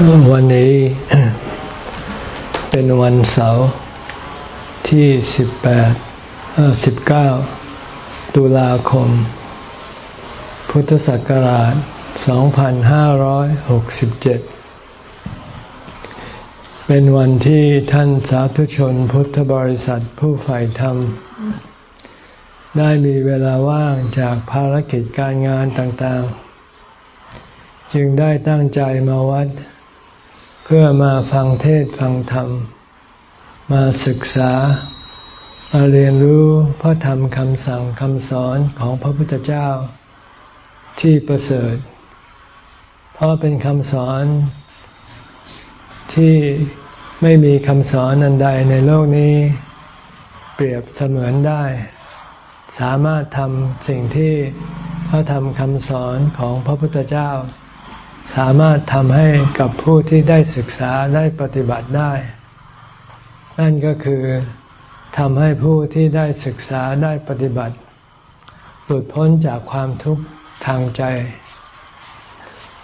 วันนี้เป็นวันเสาร์ที่สิบแปดสิบเก้าตุลาคม พุทธศักราชสองพันห้าร้อยหกสิบเจ็ดเป็นวันที่ท่านสาธุชนพุทธบริษัทผู้ใฝ่ธรรม ได้มีเวลาว่างจากภารกิจการงานต่างๆ จึงได้ตั้งใจมาวัดเพื่อมาฟังเทศฟังธรรม มาศึกษา มาเรียนรู้พระธรรมคำสั่งคำสอนของพระพุทธเจ้าที่ประเสริฐ เพราะเป็นคำสอนที่ไม่มีคำสอนอันใดในโลกนี้ เปรียบเสมือนได้ สามารถทำสิ่งที่พระธรรมคำสอนของพระพุทธเจ้า สามารถทำให้กับผู้ที่ได้ศึกษาได้ปฏิบัติได้ นั่นก็คือทำให้ผู้ที่ได้ศึกษาได้ปฏิบัติ หลุดพ้นจากความทุกข์ทางใจ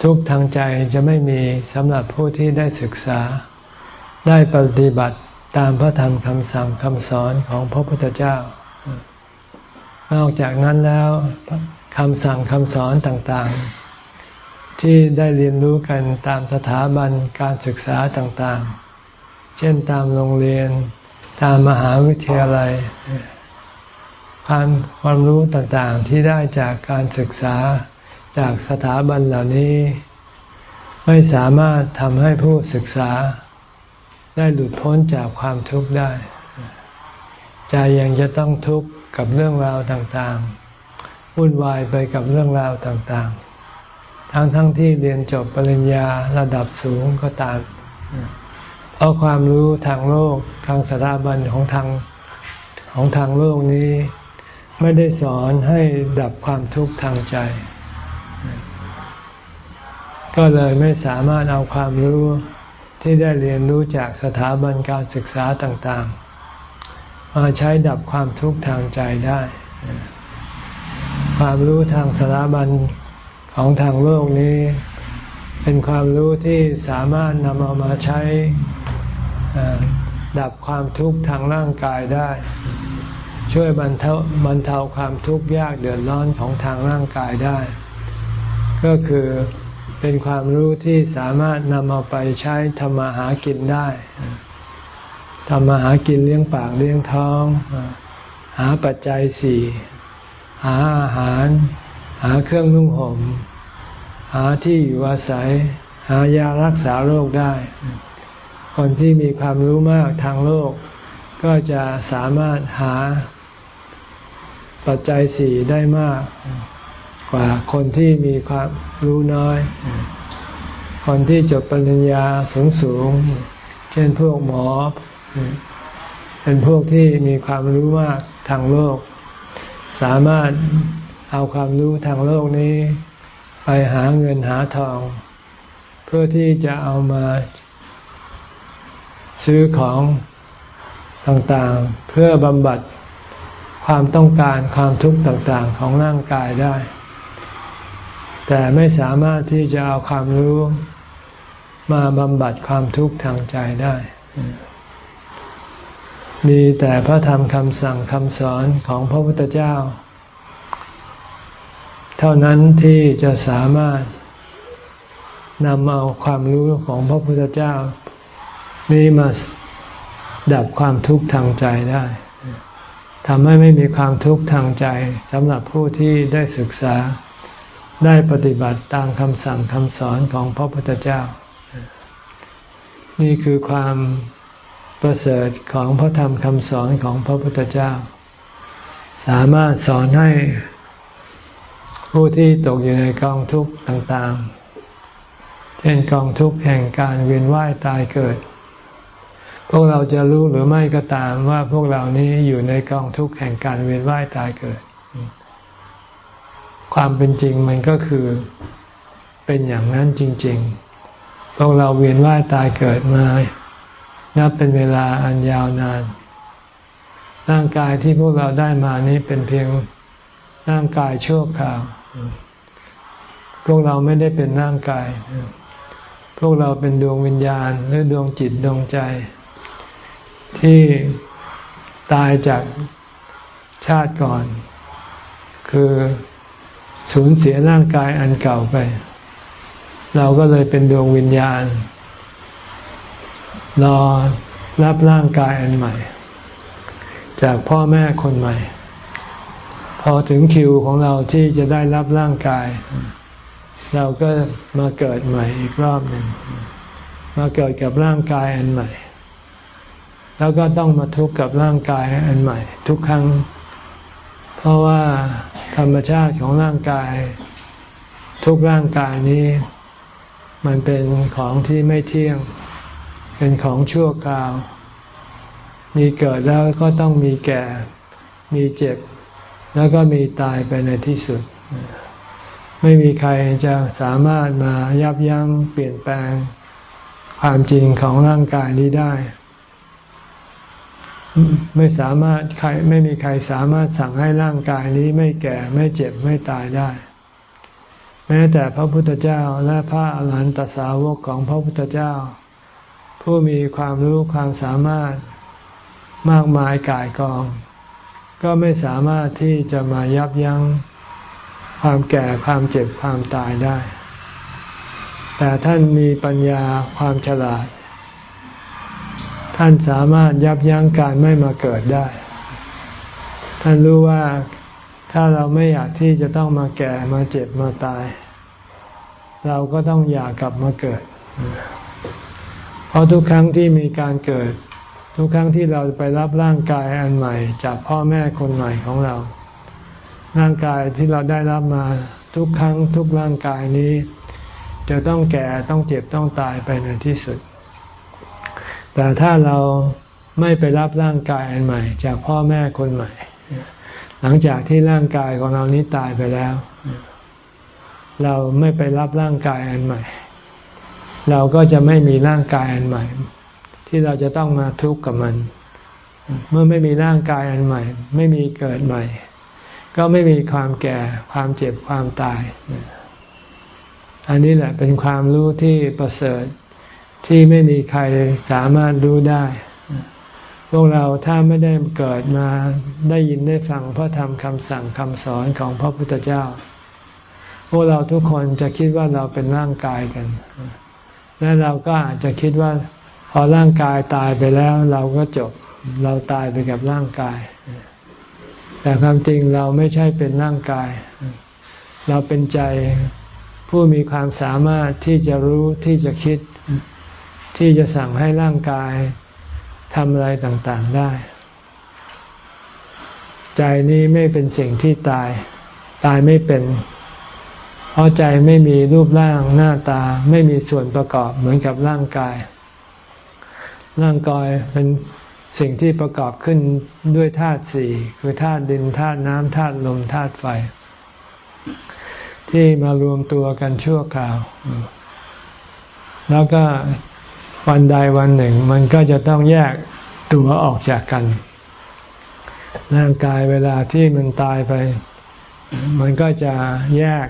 ทุกข์ทางใจจะไม่มีสำหรับผู้ที่ได้ศึกษา ได้ปฏิบัติตามพระธรรมคำสั่งคำสอนของพระพุทธเจ้า นอกจากนั้นแล้วคำสั่งคำสอนต่างๆ ที่ได้เรียนรู้กันตามสถาบันการศึกษาต่างๆ เช่นตามโรงเรียน ตามมหาวิทยาลัย ความความรู้ต่างๆที่ได้จากการศึกษาจากสถาบันเหล่านี้ ไม่สามารถทำให้ผู้ศึกษา ได้หลุดพ้นจากความทุกข์ได้ใจยังจะต้องทุกข์กับเรื่องราวต่างๆวุ่นวายไปกับเรื่องราวต่างๆ ทั้งทั้งที่เรียนจบปริญญาระดับสูงก็ตาม เพราะความรู้ทางโลกทางสถาบันของทางของทางโลกนี้ ไม่ได้สอนให้ดับความทุกข์ทางใจ ก็เลยไม่สามารถเอาความรู้ที่ได้เรียนรู้จากสถาบันการศึกษาต่างๆ มาใช้ดับความทุกข์ทางใจได้ ความรู้ทางสถาบัน ของทางโลกนี้ เป็นความรู้ที่สามารถนำเอามาใช้ดับความทุกข์ทางร่างกายได้ ช่วยบรรเทาบรรเทาความทุกข์ยากเดือดร้อนของทางร่างกายได้ ก็คือเป็นความรู้ที่สามารถนำเอาไปใช้ทำมาหากินได้ทำมาหากินเลี้ยงปากเลี้ยงท้อง หาปัจจัยสี่ หาอาหาร หาเครื่องนุ่งห่มหาที่อยู่อาศัย หายารักษาโรคได้ คนที่มีความรู้มากทางโลก ก็จะสามารถหาปัจจัยสี่ได้มาก กว่าคนที่มีความรู้น้อย คนที่จบปริญญาสูงสูง เช่นพวกหมอ เป็นพวกที่มีความรู้มากทางโลก สามารถ เอาความรู้ทางโลกนี้ ไปหาเงินหาทอง เพื่อที่จะเอามาซื้อของต่างๆ เพื่อบำบัดความต้องการความทุกข์ต่างๆ ของร่างกายได้ แต่ไม่สามารถที่จะเอาความรู้มาบำบัดความทุกข์ทางใจได้ มีแต่พระธรรมคำสั่งคำสอนของพระพุทธเจ้า เท่านั้นที่จะสามารถนำเอาความรู้ของพระพุทธเจ้า นี้มาดับความทุกข์ทางใจได้ทำให้ไม่มีความทุกข์ทางใจสำหรับผู้ที่ได้ศึกษาได้ปฏิบัติตามคำสั่งคำสอนของพระพุทธเจ้า นี่คือความประเสริฐของพระธรรมคำสอนของพระพุทธเจ้า สามารถสอนให้ ผู้ที่ตกอยู่ในกองทุกข์ต่างๆ เช่นกองทุกข์แห่งการเวียนว่ายตายเกิด พวกเราจะรู้หรือไม่ก็ตามว่าพวกเรานี้อยู่ในกองทุกข์แห่งการเวียนว่ายตายเกิด ความเป็นจริงมันก็คือเป็นอย่างนั้นจริง ๆ พวกเราเวียนว่ายตายเกิดมา นับเป็นเวลาอันยาวนาน ร่างกายที่พวกเราได้มานี้เป็นเพียง ร่างกายชั่วคราว พวกเราไม่ได้เป็นร่างกาย พวกเราเป็นดวงวิญญาณ หรือดวงจิตดวงใจ ที่ตายจากชาติก่อน คือสูญเสียร่างกายอันเก่าไป เราก็เลยเป็นดวงวิญญาณ รอรับร่างกายอันใหม่ จากพ่อแม่คนใหม่ อถึงคิวของเราที่จะได้รับร่างกาย เราก็มาเกิดใหม่อีกรอบหนึ่งมาเกิดกับร่างกายอันใหม่ แล้วก็ต้องมาทุกข์กับร่างกายอันใหม่ ทุกครั้ง เพราะว่าธรรมชาติของร่างกาย ทุกร่างกายนี้ มันเป็นของที่ไม่เที่ยง เป็นของชั่วคราว มีเกิดแล้วก็ต้องมีแก่ มีเจ็บ แล้วก็มีตายไปในที่สุด ไม่มีใครจะสามารถมายับยั้งเปลี่ยนแปลงความจริงของร่างกายนี้ได้ ไม่สามารถใครไม่มีใครสามารถสั่งให้ร่างกายนี้ไม่แก่ไม่เจ็บไม่ตายได้ แม้แต่พระพุทธเจ้าและพระอรหันตสาวกของพระพุทธเจ้า ผู้มีความรู้ความสามารถมากมายกายกอง ก็ไม่สามารถที่จะมายับยั้งความแก่ความเจ็บความตายได้ แต่ท่านมีปัญญาความฉลาด ท่านสามารถยับยั้งการไม่มาเกิดได้ ท่านรู้ว่าถ้าเราไม่อยากที่จะต้องมาแก่มาเจ็บมาตาย เราก็ต้องอยากกลับมาเกิด เพราะทุกครั้งที่มีการเกิด ทุกครั้งที่เราไปรับร่างกายอันใหม่ จากพ่อแม่คนใหม่ของเรา ร่างกายที่เราได้รับมาทุกครั้งทุกร่างกายนี้ จะต้องแก่ต้องเจ็บต้องตายไปในที่สุด แต่ถ้าเราไม่ไปรับร่างกายอันใหม่ จากพ่อแม่คนใหม่ หลังจากที่ร่างกายของเรานี้ตายไปแล้ว เราไม่ไปรับร่างกายอันใหม่ เราก็จะไม่มีร่างกายอันใหม่ ที่เราจะต้องมาทุกข์กับมัน เมื่อไม่มีร่างกายอันใหม่ ไม่มีเกิดใหม่ ก็ไม่มีความแก่ความเจ็บความตาย อันนี้แหละเป็นความรู้ที่ประเสริฐที่ไม่มีใครสามารถรู้ได้ พวกเราถ้าไม่ได้เกิดมาได้ยินได้ฟังพระธรรมคำสั่งคำสอนของพระพุทธเจ้า พวกเราทุกคนจะคิดว่าเราเป็นร่างกายกัน และเราก็อาจจะคิดว่า อร่างกายตายไปแล้ว เราก็จบเราตายไปกับร่างกาย แต่ความจริงเราไม่ใช่เป็นร่างกาย เราเป็นใจผู้มีความสามารถที่จะรู้ที่จะคิด ที่จะสั่งให้ร่างกายทำอะไรต่างๆได้ ใจนี้ไม่เป็นสิ่งที่ตาย ตายไม่เป็น เพราะใจไม่มีรูปร่างหน้าตา ไม่มีส่วนประกอบเหมือนกับร่างกาย ร่างกายเป็นสิ่งที่ประกอบขึ้นด้วยธาตุสี่คือธาตุดินธาตุน้ำธาตุลมธาตุไฟ ที่มารวมตัวกันชั่วคราว แล้วก็วันใดวันหนึ่ง มันก็จะต้องแยกตัวออกจากกัน ร่างกายเวลาที่มันตายไป มันก็จะแยก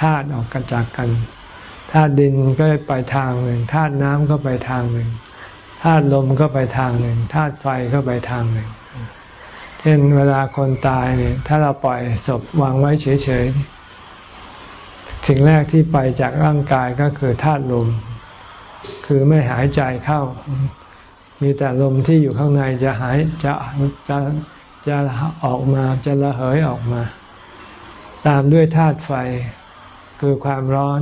ธาตุออกกันจากกันธาตุดินก็ไปทางหนึ่งธาตุน้ำก็ไปทางหนึ่ง ธาตุลมก็ไปทางหนึ่งธาตุไฟก็ไปทางหนึ่ง เช่นเวลาคนตายเนี่ย ถ้าเราปล่อยศพวางไว้เฉยๆสิ่งแรกที่ไปจากร่างกายก็คือธาตุลม คือไม่หายใจเข้า มีแต่ลมที่อยู่ข้างในจะหายจะจะจะออกมาจะระเหยออกมา ตามด้วยธาตุไฟคือความร้อน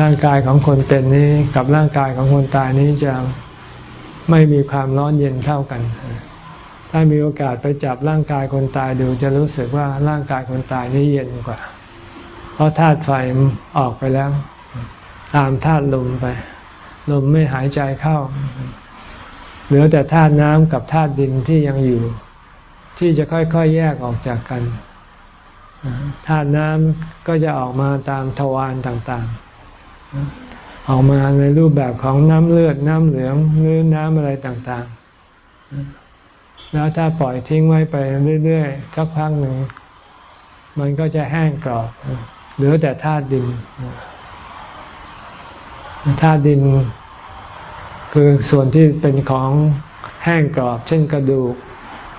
ร่างกายของคนเป็นนี้กับร่างกายของคนตายนี้จะไม่มีความร้อนเย็นเท่ากัน ถ้ามีโอกาสไปจับร่างกายคนตายดูจะรู้สึกว่าร่างกายคนตายนี้เย็นกว่า เพราะธาตุไฟออกไปแล้ว ตามธาตุลมไป ลมไม่หายใจเข้า เหลือแต่ธาตุน้ำกับธาตุดินที่ยังอยู่ ที่จะค่อยๆแยกออกจากกันธาตุน้ำก็จะออกมาตามทวารต่างๆ ออกมาในรูปแบบของน้ำเลือดน้ำเหลืองหรือน้ำอะไรต่างๆ แล้วถ้าปล่อยทิ้งไว้ไปเรื่อยๆสักพักหนึ่ง มันก็จะแห้งกรอบเหลือแต่ธาตุดินธาตุดิน คือส่วนที่เป็นของแห้งกรอบ เช่นกระดูก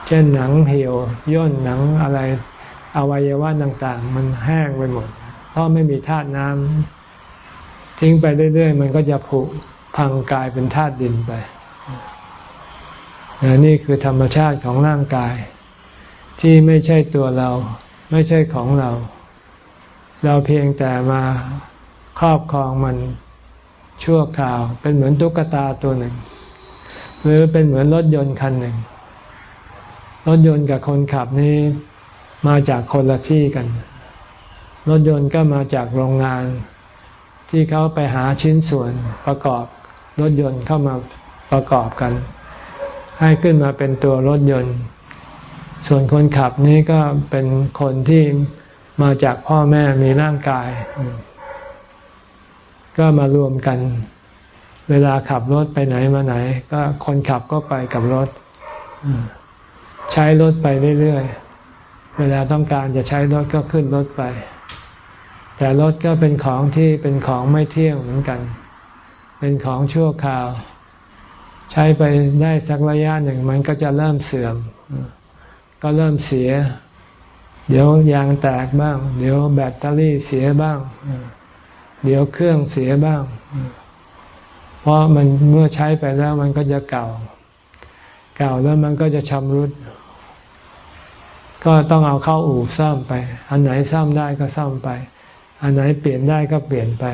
เช่นหนังเหี่ยวย่นหนังอะไรอวัยวะต่างๆ มันแห้งไปหมด เพราะไม่มีธาตุน้ำ ทิ้งไปเรื่อยๆ มันก็จะผุพังกลายเป็นธาตุดินไปนี่คือธรรมชาติของร่างกาย ที่ไม่ใช่ตัวเรา ไม่ใช่ของเรา เราเพียงแต่มาครอบครองมันชั่วคราว เป็นเหมือนตุ๊กตาตัวหนึ่ง หรือเป็นเหมือนรถยนต์คันหนึ่ง รถยนต์กับคนขับนี้มาจากคนละที่กัน รถยนต์ก็มาจากโรงงาน ที่เขาไปหาชิ้นส่วนประกอบรถยนต์เข้ามาประกอบกัน ให้ขึ้นมาเป็นตัวรถยนต์ ส่วนคนขับนี้ก็เป็นคนที่มาจากพ่อแม่มีร่างกาย ก็มารวมกัน เวลาขับรถไปไหนมาไหน ก็คนขับก็ไปกับรถ ใช้รถไปเรื่อยๆ เวลาต้องการจะใช้รถก็ขึ้นรถไป แต่รถก็เป็นของที่เป็นของไม่เที่ยงเหมือนกัน เป็นของชั่วคราว ใช้ไปได้สักระยะหนึ่งมันก็จะเริ่มเสื่อม ก็เริ่มเสีย เดี๋ยวยางแตกบ้าง เดี๋ยวแบตเตอรี่เสียบ้าง เดี๋ยวเครื่องเสียบ้าง เพราะมันเมื่อใช้ไปแล้วมันก็จะเก่า เก่าแล้วมันก็จะชำรุดก็ต้องเอาเข้าอู่ซ่อมไป อันไหนซ่อมได้ก็ซ่อมไป อันไหนเปลี่ยนได้ก็เปลี่ยนไป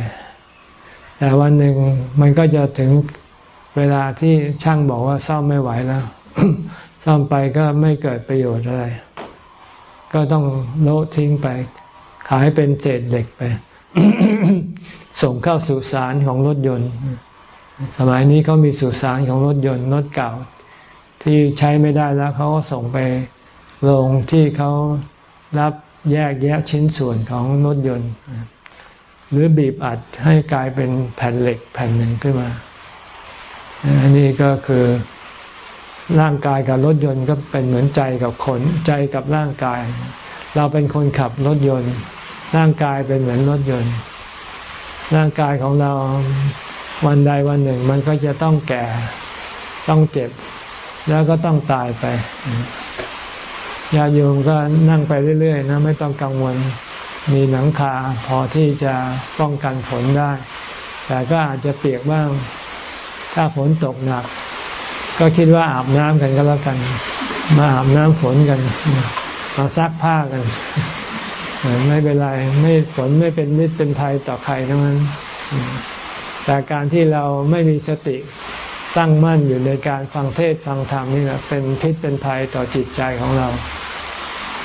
แต่วันหนึ่งมันก็จะถึงเวลาที่ช่างบอกว่าซ่อมไม่ไหวแล้ว ซ่อมไปก็ไม่เกิดประโยชน์อะไร ก็ต้องโละทิ้งไป ขายเป็นเศษเหล็กไป ส่งเข้าสุสานของรถยนต์ สมัยนี้เขามีสุสานของรถยนต์รถเก่า ที่ใช้ไม่ได้แล้วเขาก็ส่งไปโรงที่เขารับ แยกแยะชิ้นส่วนของรถยนต์ หรือบีบอัดให้กลายเป็นแผ่นเหล็กแผ่นหนึ่งขึ้นมา อันนี้ก็คือร่างกายกับรถยนต์ก็เป็นเหมือนใจกับขนใจกับร่างกาย เราเป็นคนขับรถยนต์ ร่างกายเป็นเหมือนรถยนต์ ร่างกายของเราวันใดวันหนึ่ง มันก็จะต้องแก่ต้องเจ็บ แล้วก็ต้องตายไป ญาโยมก็นั่งไปเรื่อยๆนะไม่ต้องกังวลมีหนังคาพอที่จะป้องกันฝนได้ แต่ก็อาจจะเปียกบ้าง ถ้าฝนตกหนัก ก็คิดว่าอาบน้ำกันก็แล้วกัน มาอาบน้ำฝนกัน มาซักผ้ากัน ไม่เป็นไรไม่ฝนไม่เป็นมิตรเป็นภัยต่อใครทั้งนั้น แต่การที่เราไม่มีสติ ตั้งมั่นอยู่ในการฟังเทศฟังธรรมนี่แหละเป็นพิษเป็นภัยต่อจิตใจของเรา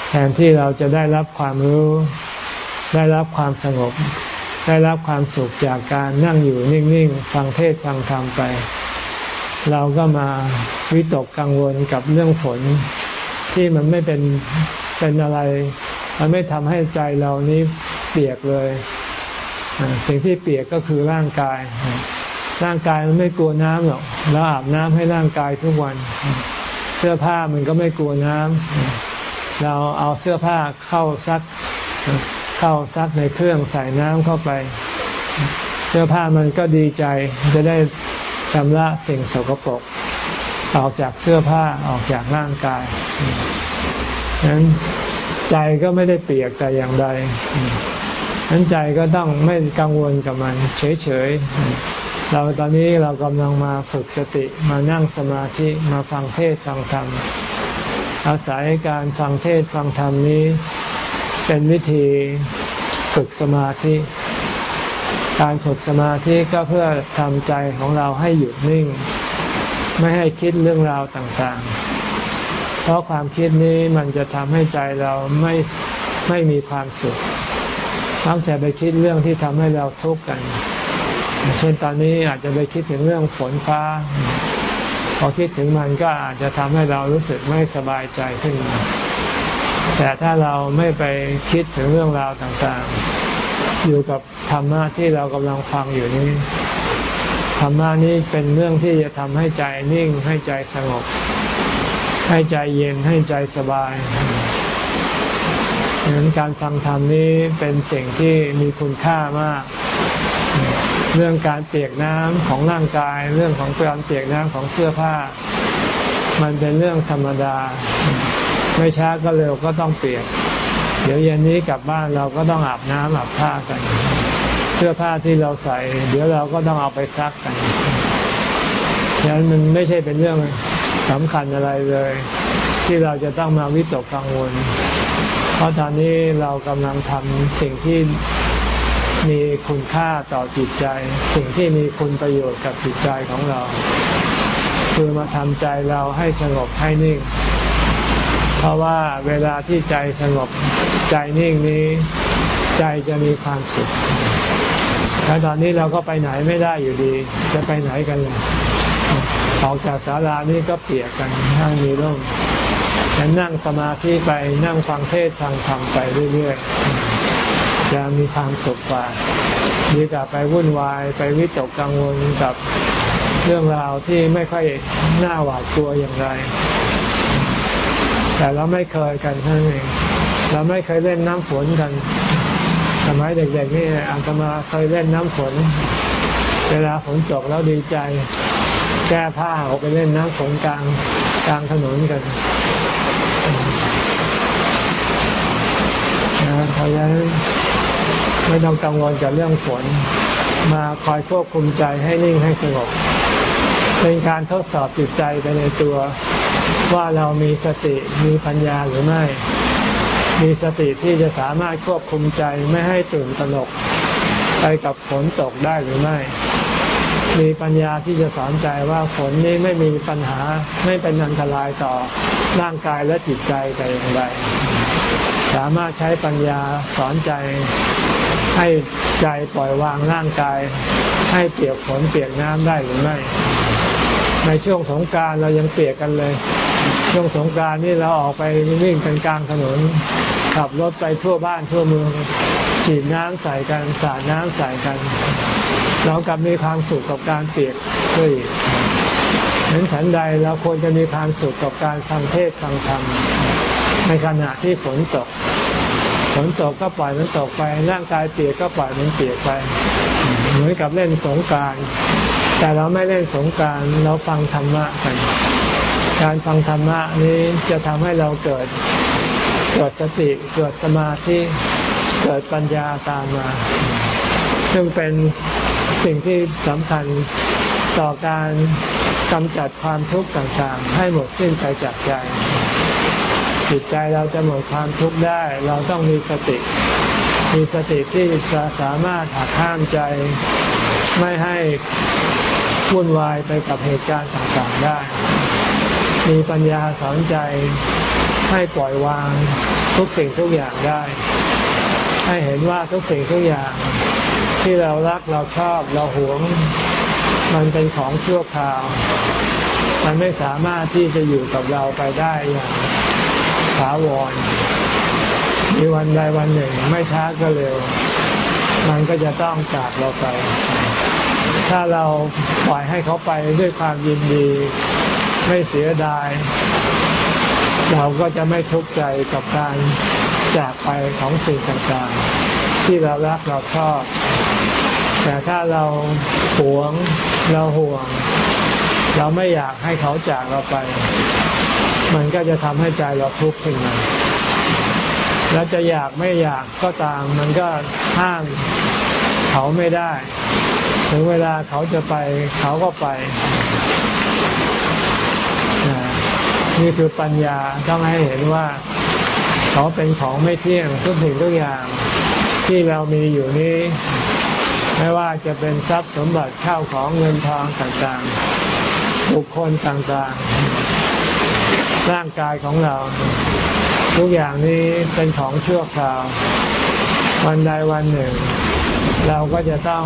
แทนที่เราจะได้รับความรู้ ได้รับความสงบ ได้รับความสุขจากการนั่งอยู่นิ่งๆฟังเทศฟังธรรมไป เราก็มาวิตกกังวลกับเรื่องฝนที่มันไม่เป็นเป็นอะไร มันไม่ทำให้ใจเรานี้เปียกเลย สิ่งที่เปียกก็คือร่างกาย ร่างกายมันไม่กลัวน้ำหรอกเราอาบน้ำให้ร่างกายทุกวัน เสื้อผ้ามันก็ไม่กลัวน้ำเราเอาเสื้อผ้าเข้าซัก เข้าซักในเครื่องใส่น้ำเข้าไป เสื้อผ้ามันก็ดีใจจะได้ชำระสิ่งสกปรกออกจากเสื้อผ้าออกจากร่างกายนั้นใจก็ไม่ได้เปียกแต่อย่างใดนั้นใจก็ต้องไม่กังวลกับมัน เฉยๆ เราตอนนี้เรากำลังมาฝึกสติมานั่งสมาธิมาฟังเทศฟังธรรม อาศัยการฟังเทศฟังธรรมนี้ เป็นวิธีฝึกสมาธิ การฝึกสมาธิก็เพื่อทำใจของเราให้หยุดนิ่ง ไม่ให้คิดเรื่องราวต่างๆ เพราะความคิดนี้มันจะทำให้ใจเราไม่ไม่มีความสุขมักจะไปคิดเรื่องที่ทำให้เราทุกข์กัน เช่นตอนนี้อาจจะไปคิดถึงเรื่องฝนฟ้า พอคิดถึงมันก็อาจจะทำให้เรารู้สึกไม่สบายใจขึ้นมาแต่ถ้าเราไม่ไปคิดถึงเรื่องราวต่างๆ อยู่กับธรรมะที่เรากำลังฟังอยู่นี้ธรรมะนี้เป็นเรื่องที่จะทำให้ใจนิ่งให้ใจสงบ ให้ใจเย็นให้ใจสบายดังนั้นการฟังธรรมนี้เป็นสิ่งที่มีคุณค่ามาก เรื่องการเปียกน้ำของร่างกาย เรื่องของการเปียกน้ำของเสื้อผ้า มันเป็นเรื่องธรรมดา ไม่ช้าก็เร็วก็ต้องเปียก เดี๋ยวเย็นนี้กลับบ้านเราก็ต้องอาบน้ำอาบผ้ากัน เสื้อผ้าที่เราใส่ เดี๋ยวเราก็ต้องเอาไปซักกันดันั้นมันไม่ใช่เป็นเรื่องสำคัญอะไรเลย ที่เราจะต้องมาวิตกกังวล เพราะตอนนี้เรากำลังทำสิ่งที่ มีคุณค่าต่อจิตใจ สิ่งที่มีคุณประโยชน์กับจิตใจของเรา คือมาทำใจเราให้สงบให้นิ่ง เพราะว่าเวลาที่ใจสงบใจนิ่งนี้ ใจจะมีความสุขแล้วตอนนี้เราก็ไปไหนไม่ได้อยู่ดี จะไปไหนกันเลยออกจากศาลานี่ก็เปียกกันนั่งมีร่มแต่นั่งสมาธิไปนั่งฟังเทศฟังธรรมไปเรื่อยๆ จะมีความสุขกว่าดีกว่าไปวุ่นวายไปวิตกกังวลกับเรื่องราวที่ไม่ค่อยน่าหวาดกลัวอย่างไร แต่เราไม่เคยกันท่านเองเราไม่เคยเล่นน้ำฝนกัน สมัยเด็กๆนี่อาตมาเคยเล่นน้ำฝน เวลาฝนตกแล้วดีใจ แก้ผ้าออกไปเล่นน้ำฝนกลางกลางถนนกันนะเพราะฉะนั้น ไม่ต้องกังวลกับเรื่องฝน มาคอยควบคุมใจให้นิ่งให้สงบ เป็นการทดสอบจิตใจไปในตัว ว่าเรามีสติมีปัญญาหรือไม่ มีสติที่จะสามารถควบคุมใจไม่ให้ตื่นตระหนกไปกับฝนตกได้หรือไม่ มีปัญญาที่จะสอนใจว่าฝนนี้ไม่มีปัญหาไม่เป็นอันตรายต่อร่างกายและจิตใจแต่อย่างใด สามารถใช้ปัญญาสอนใจให้ใจปล่อยวางร่างกาย ให้เปียกฝนเปียกน้ำได้หรือไม่ ในช่วงสงการเรายังเปียกกันเลย ช่วงสงการนี่เราออกไปวิ่งกันกลางถนน ขับรถไปทั่วบ้านทั่วเมืองฉีดน้ำใส่กันสาดน้ำใส่กันเรากลับมีความสุขกับการเปียกด้วยเห็นฉันใดเราควรจะมีความสุขกับการฟังเทศฟังธรรม ในขณะที่ฝนตก ฝนตกก็ปล่อยมันตกไป ร่างกายเปียกก็ปล่อยมันเปียกไป เหมือนกับเล่นสงการ แต่เราไม่เล่นสงการเราฟังธรรมะกันการฟังธรรมะนี้จะทำให้เราเกิดเกิดสติเกิดสมาธิเกิดปัญญาตามมา ซึ่งเป็นสิ่งที่สำคัญต่อการกำจัดความทุกข์ต่างๆ ให้หมดสิ้นไปจากใจ จิตใจเราจะหมดความทุกข์ได้ เราต้องมีสติ มีสติที่จะสามารถหักห้ามใจไม่ให้วุ่นวายไปกับเหตุการณ์ต่างๆได้ มีปัญญาสอนใจให้ปล่อยวางทุกสิ่งทุกอย่างได้ ให้เห็นว่าทุกสิ่งทุกอย่างที่เรารักเราชอบเราหวง มันเป็นของชั่วคราว มันไม่สามารถที่จะอยู่กับเราไปได้อย่าง ถาวรมีวันใดวันหนึ่ง ไม่ช้าก็เร็ว มันก็จะต้องจากเราไป ถ้าเราปล่อยให้เขาไปด้วยความยินดี ไม่เสียดาย เราก็จะไม่ทุกข์ใจกับการจากไปของสิ่งต่างๆ ที่เรารักเราชอบ แต่ถ้าเราหวงเราห่วง เราไม่อยากให้เขาจากเราไป มันก็จะทำให้ใจเราทุกข์ขึ้นมาแล้วจะอยากไม่อยากก็ตาม มันก็ห้ามเขาไม่ได้ ถึงเวลาเขาจะไปเขาก็ไปนี่คือปัญญาต้องให้เห็นว่า เขาเป็นของไม่เที่ยงทุกสิ่งทุกอย่างที่เรามีอยู่นี้ ไม่ว่าจะเป็นทรัพย์สมบัติข้าวของเงินทองต่างๆ บุคคลต่างๆ ร่างกายของเรา ทุกอย่างนี้เป็นของชั่วคราว วันใดวันหนึ่ง เราก็จะต้อง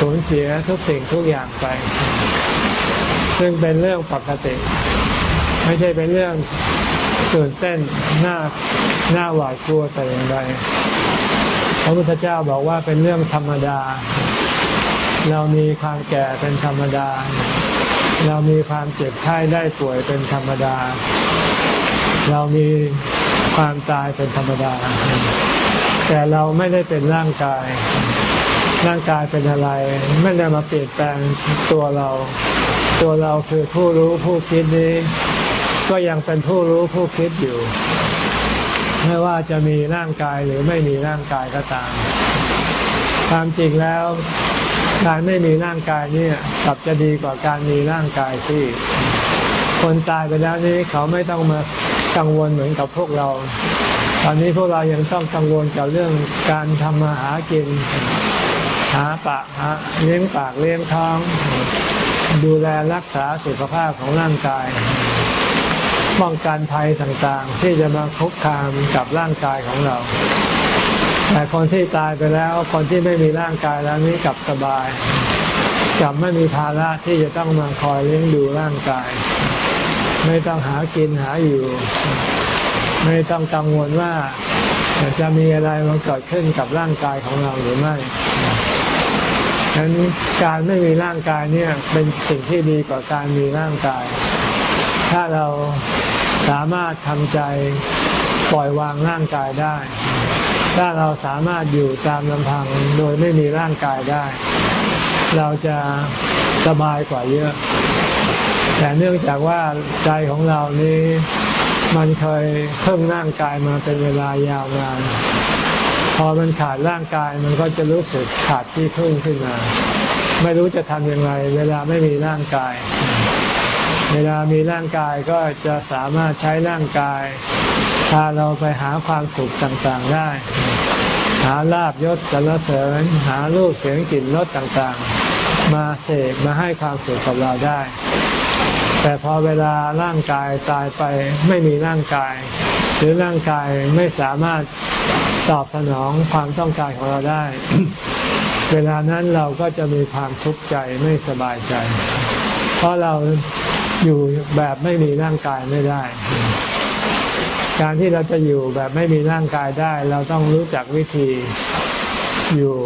สูญเสียทุกสิ่งทุกอย่างไป ซึ่งเป็นเรื่องปกติ ไม่ใช่เป็นเรื่องตื่นเต้นหน้าหน้าหวาดกลัวแต่อย่างใดพระพุทธเจ้าบอกว่าเป็นเรื่องธรรมดา เรามีความแก่เป็นธรรมดา เรามีความเจ็บไข้ได้ป่วยเป็นธรรมดา เรามีความตายเป็นธรรมดา แต่เราไม่ได้เป็นร่างกาย ร่างกายเป็นอะไร ไม่ได้มาเปลี่ยนแปลงตัวเรา ตัวเราคือผู้รู้ผู้คิดนี้ ก็ยังเป็นผู้รู้ผู้คิดอยู่ ไม่ว่าจะมีร่างกายหรือไม่มีร่างกายก็ตาม ความจริงแล้ว การไม่มีร่างกายนี่กลับจะดีกว่าการมีร่างกายที่ คนตายไปแล้วนี้เขาไม่ต้องมากังวลเหมือนกับพวกเรา ตอนนี้พวกเรายังต้องกังวลกับเรื่องการทำมาหากิน หาปากหาเลี้ยงปากเลี้ยงท้องดูแลรักษาสุขภาพของร่างกายป้องกันภัยต่างๆ ที่จะมาคุกคามกับร่างกายของเรา แต่คนที่ตายไปแล้ว คนที่ไม่มีร่างกายแล้วนี้กลับสบายกลับไม่มีภาระที่จะต้องมาคอยเลี้ยงดูร่างกาย ไม่ต้องหากินหาอยู่ ไม่ต้องกังวลว่าจะมีอะไรมาเกิดขึ้นกับร่างกายของเราหรือไม่ฉะนั้นการไม่มีร่างกายเนี่ยเป็นสิ่งที่ดีกว่าการมีร่างกาย ถ้าเราสามารถทำใจปล่อยวางร่างกายได้ ถ้าเราสามารถอยู่ตามลำพังโดยไม่มีร่างกายได้ เราจะสบายกว่าเยอะ แต่เนื่องจากว่าใจของเรานี้มันเคยเพิ่มร่างกายมาเป็นเวลายาวนานพอมันขาดร่างกายมันก็จะรู้สึกขาดที่พึ่งขึ้นมา ไม่รู้จะทำยังไงเวลาไม่มีร่างกาย เวลามีร่างกายก็จะสามารถใช้ร่างกายาเราไปหาความสุขต่างๆได้ หาลาบยศสรรเสริญ หารูปเสียงกลิ่นรสต่างๆ มาเสกมาให้ความสุขกับเราได้ แต่พอเวลาร่างกายตายไปไม่มีร่างกาย หรือร่างกายไม่สามารถตอบสนองความต้องการของเราได้ เวลานั้นเราก็จะมีความทุกข์ใจไม่สบายใจ เพราะเราอยู่แบบไม่มีร่างกายไม่ได้ การที่เราจะอยู่แบบไม่มีร่างกายได้ เราต้องรู้จักวิธีอยู่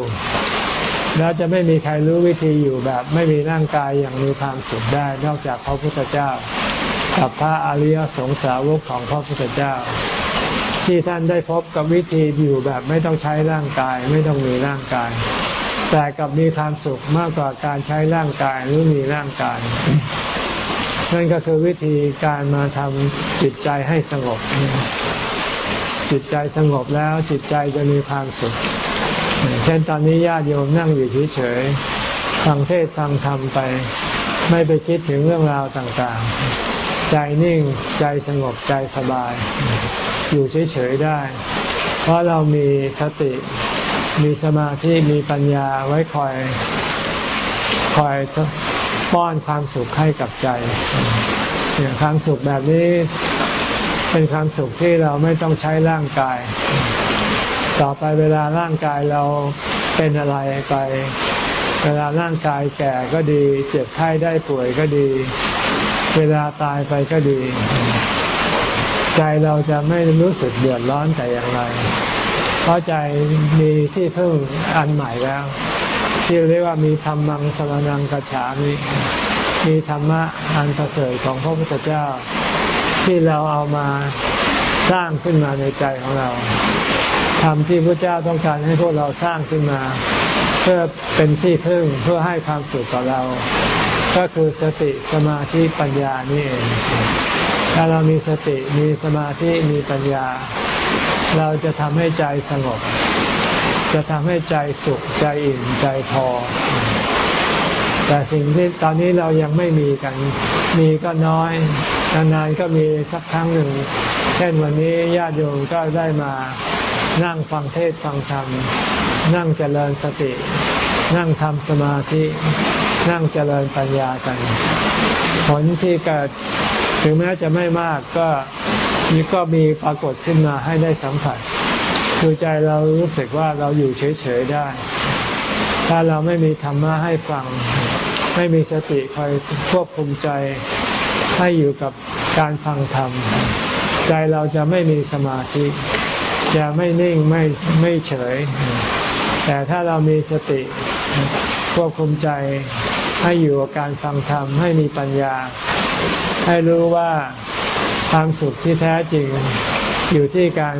แล้วจะไม่มีใครรู้วิธีอยู่แบบ ไม่มีร่างกายอย่างมีความสุขได้ นอกจากพระพุทธเจ้ากับพระอริยสงสาวกของพระพุทธเจ้า ที่ท่านได้พบกับวิธีอยู่แบบไม่ต้องใช้ร่างกาย ไม่ต้องมีร่างกาย แต่กับมีความสุขมากกว่าการใช้ร่างกายหรือมีร่างกาย นั่นก็คือวิธีการมาทำจิตใจให้สงบ จิตใจสงบแล้วจิตใจจะมีความสุข เช่นตอนนี้ญาติโยมนั่งอยู่เฉยๆฟังเทศฟังธรรมไป ไม่ไปคิดถึงเรื่องราวต่างๆ ใจนิ่งใจสงบใจสบาย อยู่เฉยๆได้ เพราะเรามีสติมีสมาธิมีปัญญาไว้คอยคอย ป้อนความสุขให้กับใจเนี่ยความสุขแบบนี้เป็นความสุขที่เราไม่ต้องใช้ร่างกาย ต่อไปเวลาร่างกายเราเป็นอะไรไป เวลาร่างกายแก่ก็ดี เจ็บไข้ได้ป่วยก็ดี เวลาตายไปก็ดี ใจเราจะไม่รู้สึกเดือดร้อนแต่อย่างไร เพราะใจมีที่พึ่งอันใหม่แล้ว ที่เรียกว่ามีธรรมังสรนังกัจฉามิมีธรรมะอันประเสริฐของพระพุทธเจ้า ที่เราเอามาสร้างขึ้นมาในใจของเราธรรมที่พระเจ้าต้องการให้พวกเราสร้างขึ้นมา เพื่อเป็นที่พึ่งเพื่อให้ความสุขกับเรา ก็คือสติสมาธิปัญญานี่เองถ้าเรามีสติมีสมาธิมีปัญญา เราจะทำให้ใจสงบ จะทำให้ใจสุขใจอิ่มใจพอ แต่สิ่งที่ตอนนี้เรายังไม่มีกัน มีก็น้อยนานๆก็มีสักครั้งหนึ่ง เช่นวันนี้ญาติโยมก็ได้มานั่งฟังเทศฟังธรรม นั่งเจริญสติ นั่งทำสมาธิ นั่งเจริญปัญญากัน ผลที่เกิดถึงแม้จะไม่มากก็มีก็มีปรากฏขึ้นมาให้ได้สัมผัส คือใจเรารู้สึกว่าเราอยู่เฉยๆได้ ถ้าเราไม่มีธรรมะให้ฟัง ไม่มีสติคอยควบคุมใจให้อยู่กับการฟังธรรม ใจเราจะไม่มีสมาธิ จะไม่นิ่งไม่ไม่เฉย แต่ถ้าเรามีสติควบคุมใจให้อยู่กับการฟังธรรมให้มีปัญญา ให้รู้ว่าความสุขที่แท้จริงอยู่ที่การ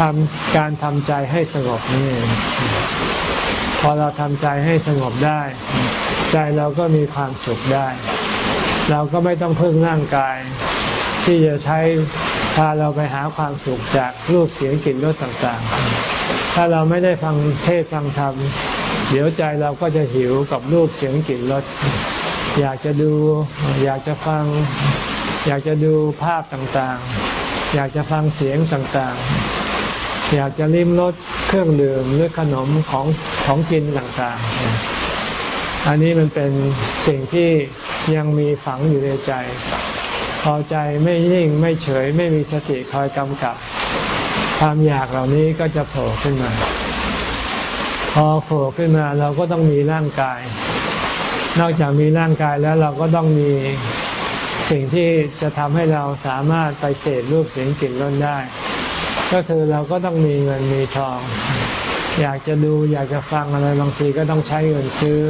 ทำการทำใจให้สงบนี่พอเราทำใจให้สงบได้ ใจเราก็มีความสุขได้ เราก็ไม่ต้องพึ่งร่างกาย ที่จะใช้พาเราไปหาความสุขจากรูปเสียงกลิ่นรสต่างๆ ถ้าเราไม่ได้ฟังเทศฟังธรรม เดี๋ยวใจเราก็จะหิวกับรูปเสียงกลิ่นรส อยากจะดู อยากจะฟัง อยากจะดูภาพต่างๆ อยากจะฟังเสียงต่างๆ อยากจะลิ้มรสเครื่องดื่มหรือขนมของของกินต่างๆ อันนี้มันเป็นสิ่งที่ยังมีฝังอยู่ในใจ พอใจไม่นิ่งไม่เฉยไม่มีสติคอยกำกับ ความอยากเหล่านี้ก็จะโผล่ขึ้นมา พอโผล่ขึ้นมาเราก็ต้องมีร่างกาย นอกจากมีร่างกายแล้วเราก็ต้องมีสิ่งที่จะทำให้เราสามารถไปเสพรูปเสียงกลิ่นรสได้ ก็คือเราก็ต้องมีเงินมีทอง อยากจะดูอยากจะฟังอะไรบางทีก็ต้องใช้เงินซื้อ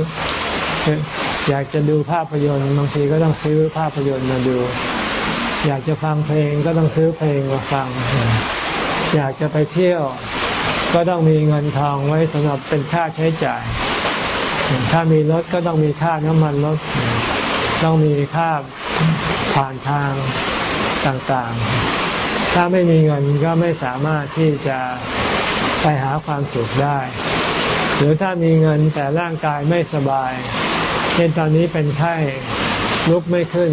อยากจะดูภาพยนตร์บางทีก็ต้องซื้อภาพยนตร์มาดู อยากจะฟังเพลงก็ต้องซื้อเพลงมาฟัง อยากจะไปเที่ยว ก็ต้องมีเงินทองไว้สำหรับเป็นค่าใช้จ่าย ถ้ามีรถก็ต้องมีค่าน้ำมันรถ ต้องมีค่าผ่านทางต่างๆ ถ้าไม่มีเงินก็ไม่สามารถที่จะไปหาความสุขได้ หรือถ้ามีเงินแต่ร่างกายไม่สบาย เช่นตอนนี้เป็นไข้ลุกไม่ขึ้น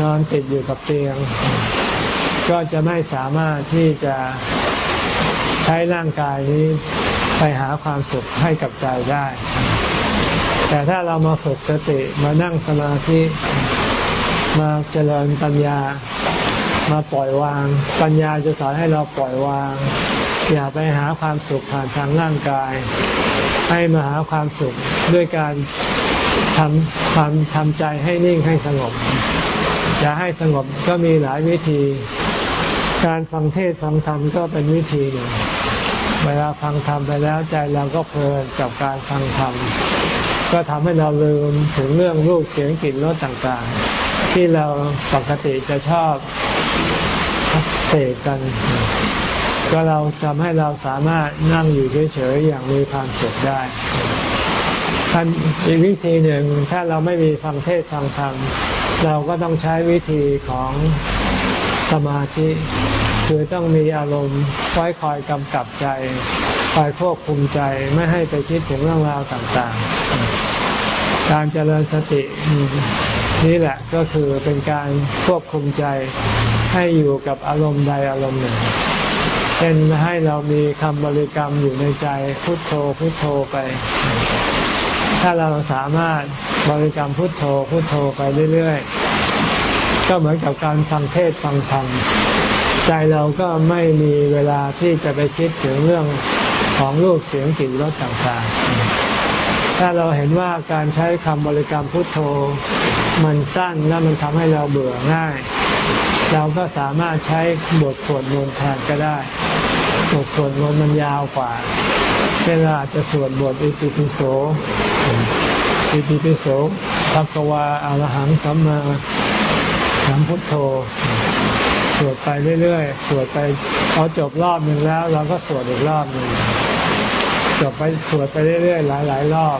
นอนติดอยู่กับเตียง ก็จะไม่สามารถที่จะใช้ร่างกายนี้ไปหาความสุขให้กับใจได้ แต่ถ้าเรามาฝึกสติมานั่งสมาธิมาเจริญปัญญา มาปล่อยวาง ปัญญาจะสอนให้เราปล่อยวาง อย่าไปหาความสุขผ่านทางร่างกาย ให้มาหาความสุขด้วยการทำความทำใจให้นิ่งให้สงบจะให้สงบก็มีหลายวิธี การฟังเทศฟังธรรมก็เป็นวิธีหนึ่ง เวลาฟังธรรมไปแล้วใจเราก็เพลินกับการฟังธรรม ก็ทำให้เราลืมถึงเรื่องรูปเสียงกลิ่นรสต่างๆ ที่เราปกติจะชอบเสกกัน ก็เราทำให้เราสามารถนั่งอยู่เฉยๆอย่างมีความสุขได้อีกวิธีหนึ่งถ้าเราไม่มีฟังเทศฟังธรรมเราก็ต้องใช้วิธีของสมาธิคือต้องมีอารมณ์คอยคอยกำกับใจคอยควบคุมใจไม่ให้ไปคิดถึงเรื่องราวต่างๆ การเจริญสติ นี่แหละก็คือเป็นการควบคุมใจให้อยู่กับอารมณ์ใดอารมณ์หนึ่ง เช่นให้เรามีคำบริกรรมอยู่ในใจพุทโธพุทโธไป ถ้าเราสามารถบริกรรมพุทโธพุทโธไปเรื่อยๆ ก็เหมือนกับการฟังเทศฟังธรรมใจเราก็ไม่มีเวลาที่จะไปคิดถึงเรื่องของรูปเสียงกลิ่นรสต่างๆ ถ้าเราเห็นว่าการใช้คำบริกรรมพุทโธ มันสั้นและมันทำให้เราเบื่อง่าย เราก็สามารถใช้บทสวดมนต์แทนก็ได้ บทสวดมนต์มันยาวกว่าเวลาจะสวดบทอิติปิโสอิติปิโสภะกวาอารหังสัมมาสัมพุทโธสวดไปเรื่อยๆ สวดไปพอจบรอบหนึ่งแล้ว เราก็สวดอีกรอบหนึ่ง จบไปสวดไปเรื่อยๆหลายๆรอบ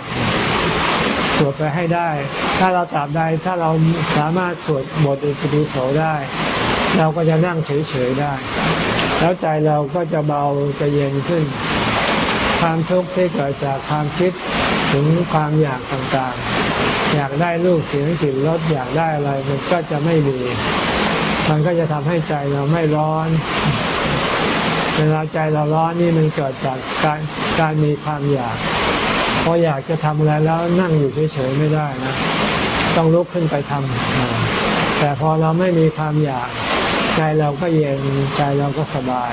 สวดไปให้ได้ ถ้าเราตาบใดถ้าเราสามารถสวดบทอิติปิโสได้ เราก็จะนั่งเฉยๆได้ แล้วใจเราก็จะเบาจะเย็นขึ้น ความทุกข์ที่เกิดจากความคิดถึงความอยากต่างๆ อยากได้รูปเสียงกลิ่นรสอยากได้อะไรมันก็จะไม่มี มันก็จะทำให้ใจเราไม่ร้อน เวลาใจเราร้อนนี่มันเกิดจากการการมีความอยาก พออยากจะทำอะไรแล้วนั่งอยู่เฉยๆไม่ได้นะ ต้องลุกขึ้นไปทำแต่พอเราไม่มีความอยาก ใจเราก็เย็นใจเราก็สบาย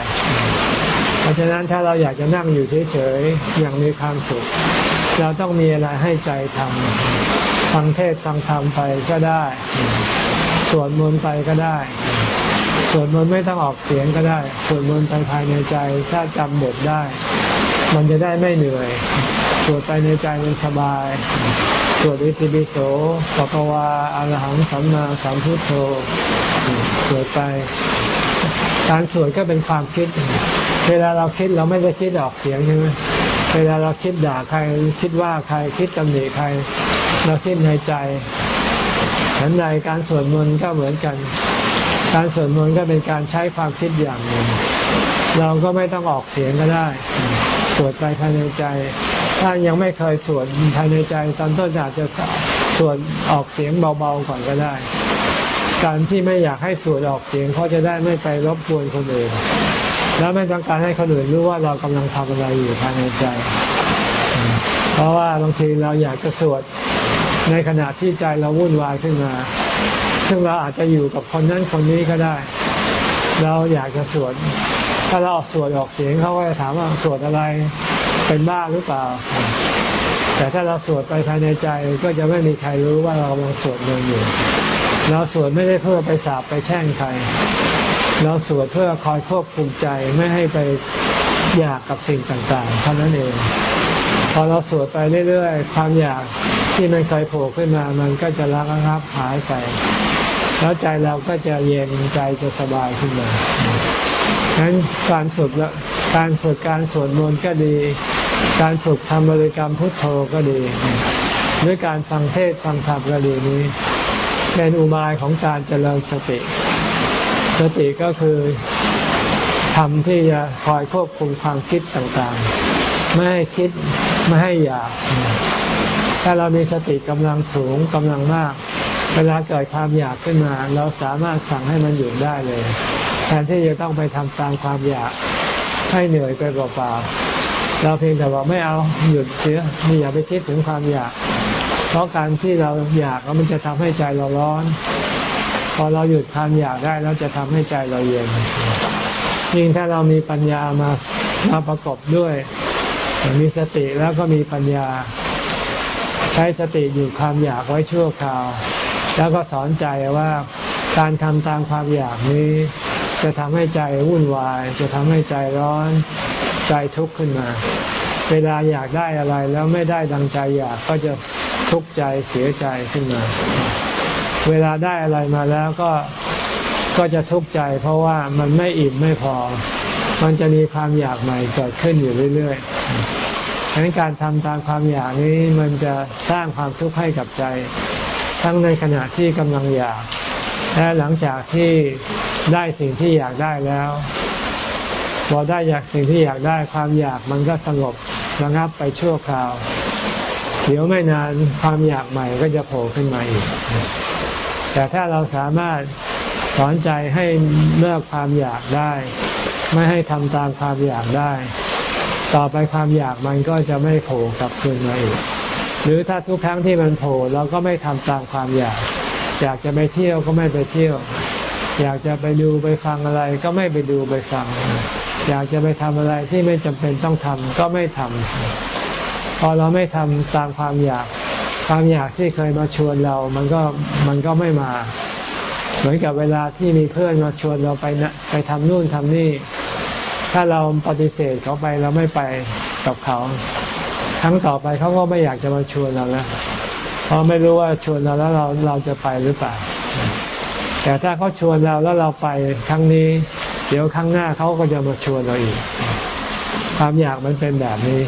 เพราะฉะนั้นถ้าเราอยากจะนั่งอยู่เฉยๆอย่างมีความสุข เราต้องมีอะไรให้ใจทำฟังเทศฟังธรรมไปก็ได้ สวดมนต์ไปก็ได้ สวดมนต์ไม่ต้องออกเสียงก็ได้สวดมนต์ไปภายในใจถ้าจำบทได้ มันจะได้ไม่เหนื่อยสวดไปในใจมันสบายสวดอิติปิโสปะกวาอารหังสัมมาสัมพุทโธสวดไป การสวดก็เป็นความคิด เวลาเราคิดเราไม่ได้คิดออกเสียงใช่ไหมเวลาเราคิดด่าใครคิดว่าใครคิดตำหนิใคร เราคิดในใจฉันใดการสวดมนต์ก็เหมือนกัน การสวดมนต์ก็เป็นการใช้ความคิดอย่างหนึ่ง เราก็ไม่ต้องออกเสียงก็ได้ สวดไปภายในใจ ถ้ายังไม่เคยสวดภายในใจตอนต้นอาจจะสวดออกเสียงเบาๆก่อนก็ได้ การที่ไม่อยากให้สวดออกเสียงเขาจะได้ไม่ไปรบกวนคนอื่น แล้วไม่ต้องการให้คนอื่นรู้ว่าเรากำลังทำอะไรอยู่ภายในใจ เพราะว่าบางทีเราอยากจะสวดในขณะที่ใจเราวุ่นวายขึ้นมา ซึ่งเราอาจจะอยู่กับคนนั้นคนนี้ก็ได้ เราอยากจะสวด ถ้าเราออกสวดออกเสียงเขาก็จะถามว่าสวดอะไรเป็นบ้าหรือเปล่า แต่ถ้าเราสวดไปภายในใจก็จะไม่มีใครรู้ว่าเรากำลังสวดมนต์อยู่ เราสวดไม่ได้เพื่อไปสาบไปแช่งใคร เราสวดเพื่อคอยควบคุมใจไม่ให้ไปอยากกับสิ่งต่างๆเท่านั้นเอง พอเราสวดไปเรื่อยๆ ความอยากที่มันเคยโผล่ขึ้นมา มันก็จะละงับหายไป แล้วใจเราก็จะเย็นใจจะสบายขึ้นมาฉะนั้นการฝึกการฝึกการสวดมนต์ก็ดี การฝึกทำบริกรรมพุทโธก็ดีด้วยการฟังเทศฟังธรรมก็ดีนี้ เป็นอุบายของการเจริญสติ สติก็คือทำที่จะคอยควบคุมความคิดต่างๆ ไม่ให้คิด ไม่ให้อยาก ถ้าเรามีสติกำลังสูงกำลังมาก เวลาเกิดความอยากขึ้นมา เราสามารถสั่งให้มันหยุดได้เลย แทนที่จะต้องไปทำตามความอยากให้เหนื่อยไปเปล่าๆเราเพียงแต่ว่าไม่เอาหยุดเสียไม่อย่าไปคิดถึงความอยาก เพราะการที่เราอยากมันจะทำให้ใจเราร้อน พอเราหยุดความอยากได้แล้วจะทำให้ใจเราเย็นยิ่งถ้าเรามีปัญญามามาประกอบด้วย มีสติแล้วก็มีปัญญา ใช้สติหยุดความอยากไว้ชั่วคราว แล้วก็สอนใจว่าการทำตามความอยากนี้ จะทำให้ใจวุ่นวาย จะทำให้ใจร้อนใจทุกข์ขึ้นมา เวลาอยากได้อะไรแล้วไม่ได้ดังใจอยากก็จะทุกข์ใจเสียใจขึ้นมา เวลาได้อะไรมาแล้วก็ก็จะทุกข์ใจ เพราะว่ามันไม่อิ่มไม่พอ มันจะมีความอยากใหม่เกิดขึ้นอยู่เรื่อยๆดังนั้นการทำตามความอยากนี้มันจะสร้างความทุกข์ให้กับใจ ทั้งในขณะที่กำลังอยาก และหลังจากที่ได้สิ่งที่อยากได้แล้วพอได้อยากสิ่งที่อยากได้ความอยากมันก็สงบระงับไปชั่วคราว เดี๋ยวไม่นานความอยากใหม่ก็จะโผล่ขึ้นมาอีก แต่ถ้าเราสามารถสอนใจให้เลิกความอยากได้ ไม่ให้ทำตามความอยากได้ ต่อไปความอยากมันก็จะไม่โผล่กลับคืนมาอีก หรือถ้าทุกครั้งที่มันโผล่เราก็ไม่ทำตามความอยาก อยากจะไปเที่ยวก็ไม่ไปเที่ยว อยากจะไปดูไปฟังอะไร ก็ไม่ไปดูไปฟัง อยากจะไปทำอะไรที่ไม่จำเป็นต้องทำก็ไม่ทำพอเราไม่ทำตามความอยากความอยากที่เคยมาชวนเรา มันก็มันก็ไม่มา เหมือนกับเวลาที่มีเพื่อนมาชวนเราไปนะไปทำนู่นทำนี่ ถ้าเราปฏิเสธเขาไปเราไม่ไปกับเขา ครั้งต่อไปเขาก็ไม่อยากจะมาชวนเราแล้วเพราะไม่รู้ว่าชวนเราแล้วเราเราจะไปหรือเปล่า แต่ถ้าเขาชวนเราแล้วเราไปครั้งนี้ เดี๋ยวครั้งหน้าเขาก็จะมาชวนเราอีก ความอยากมันเป็นแบบนี้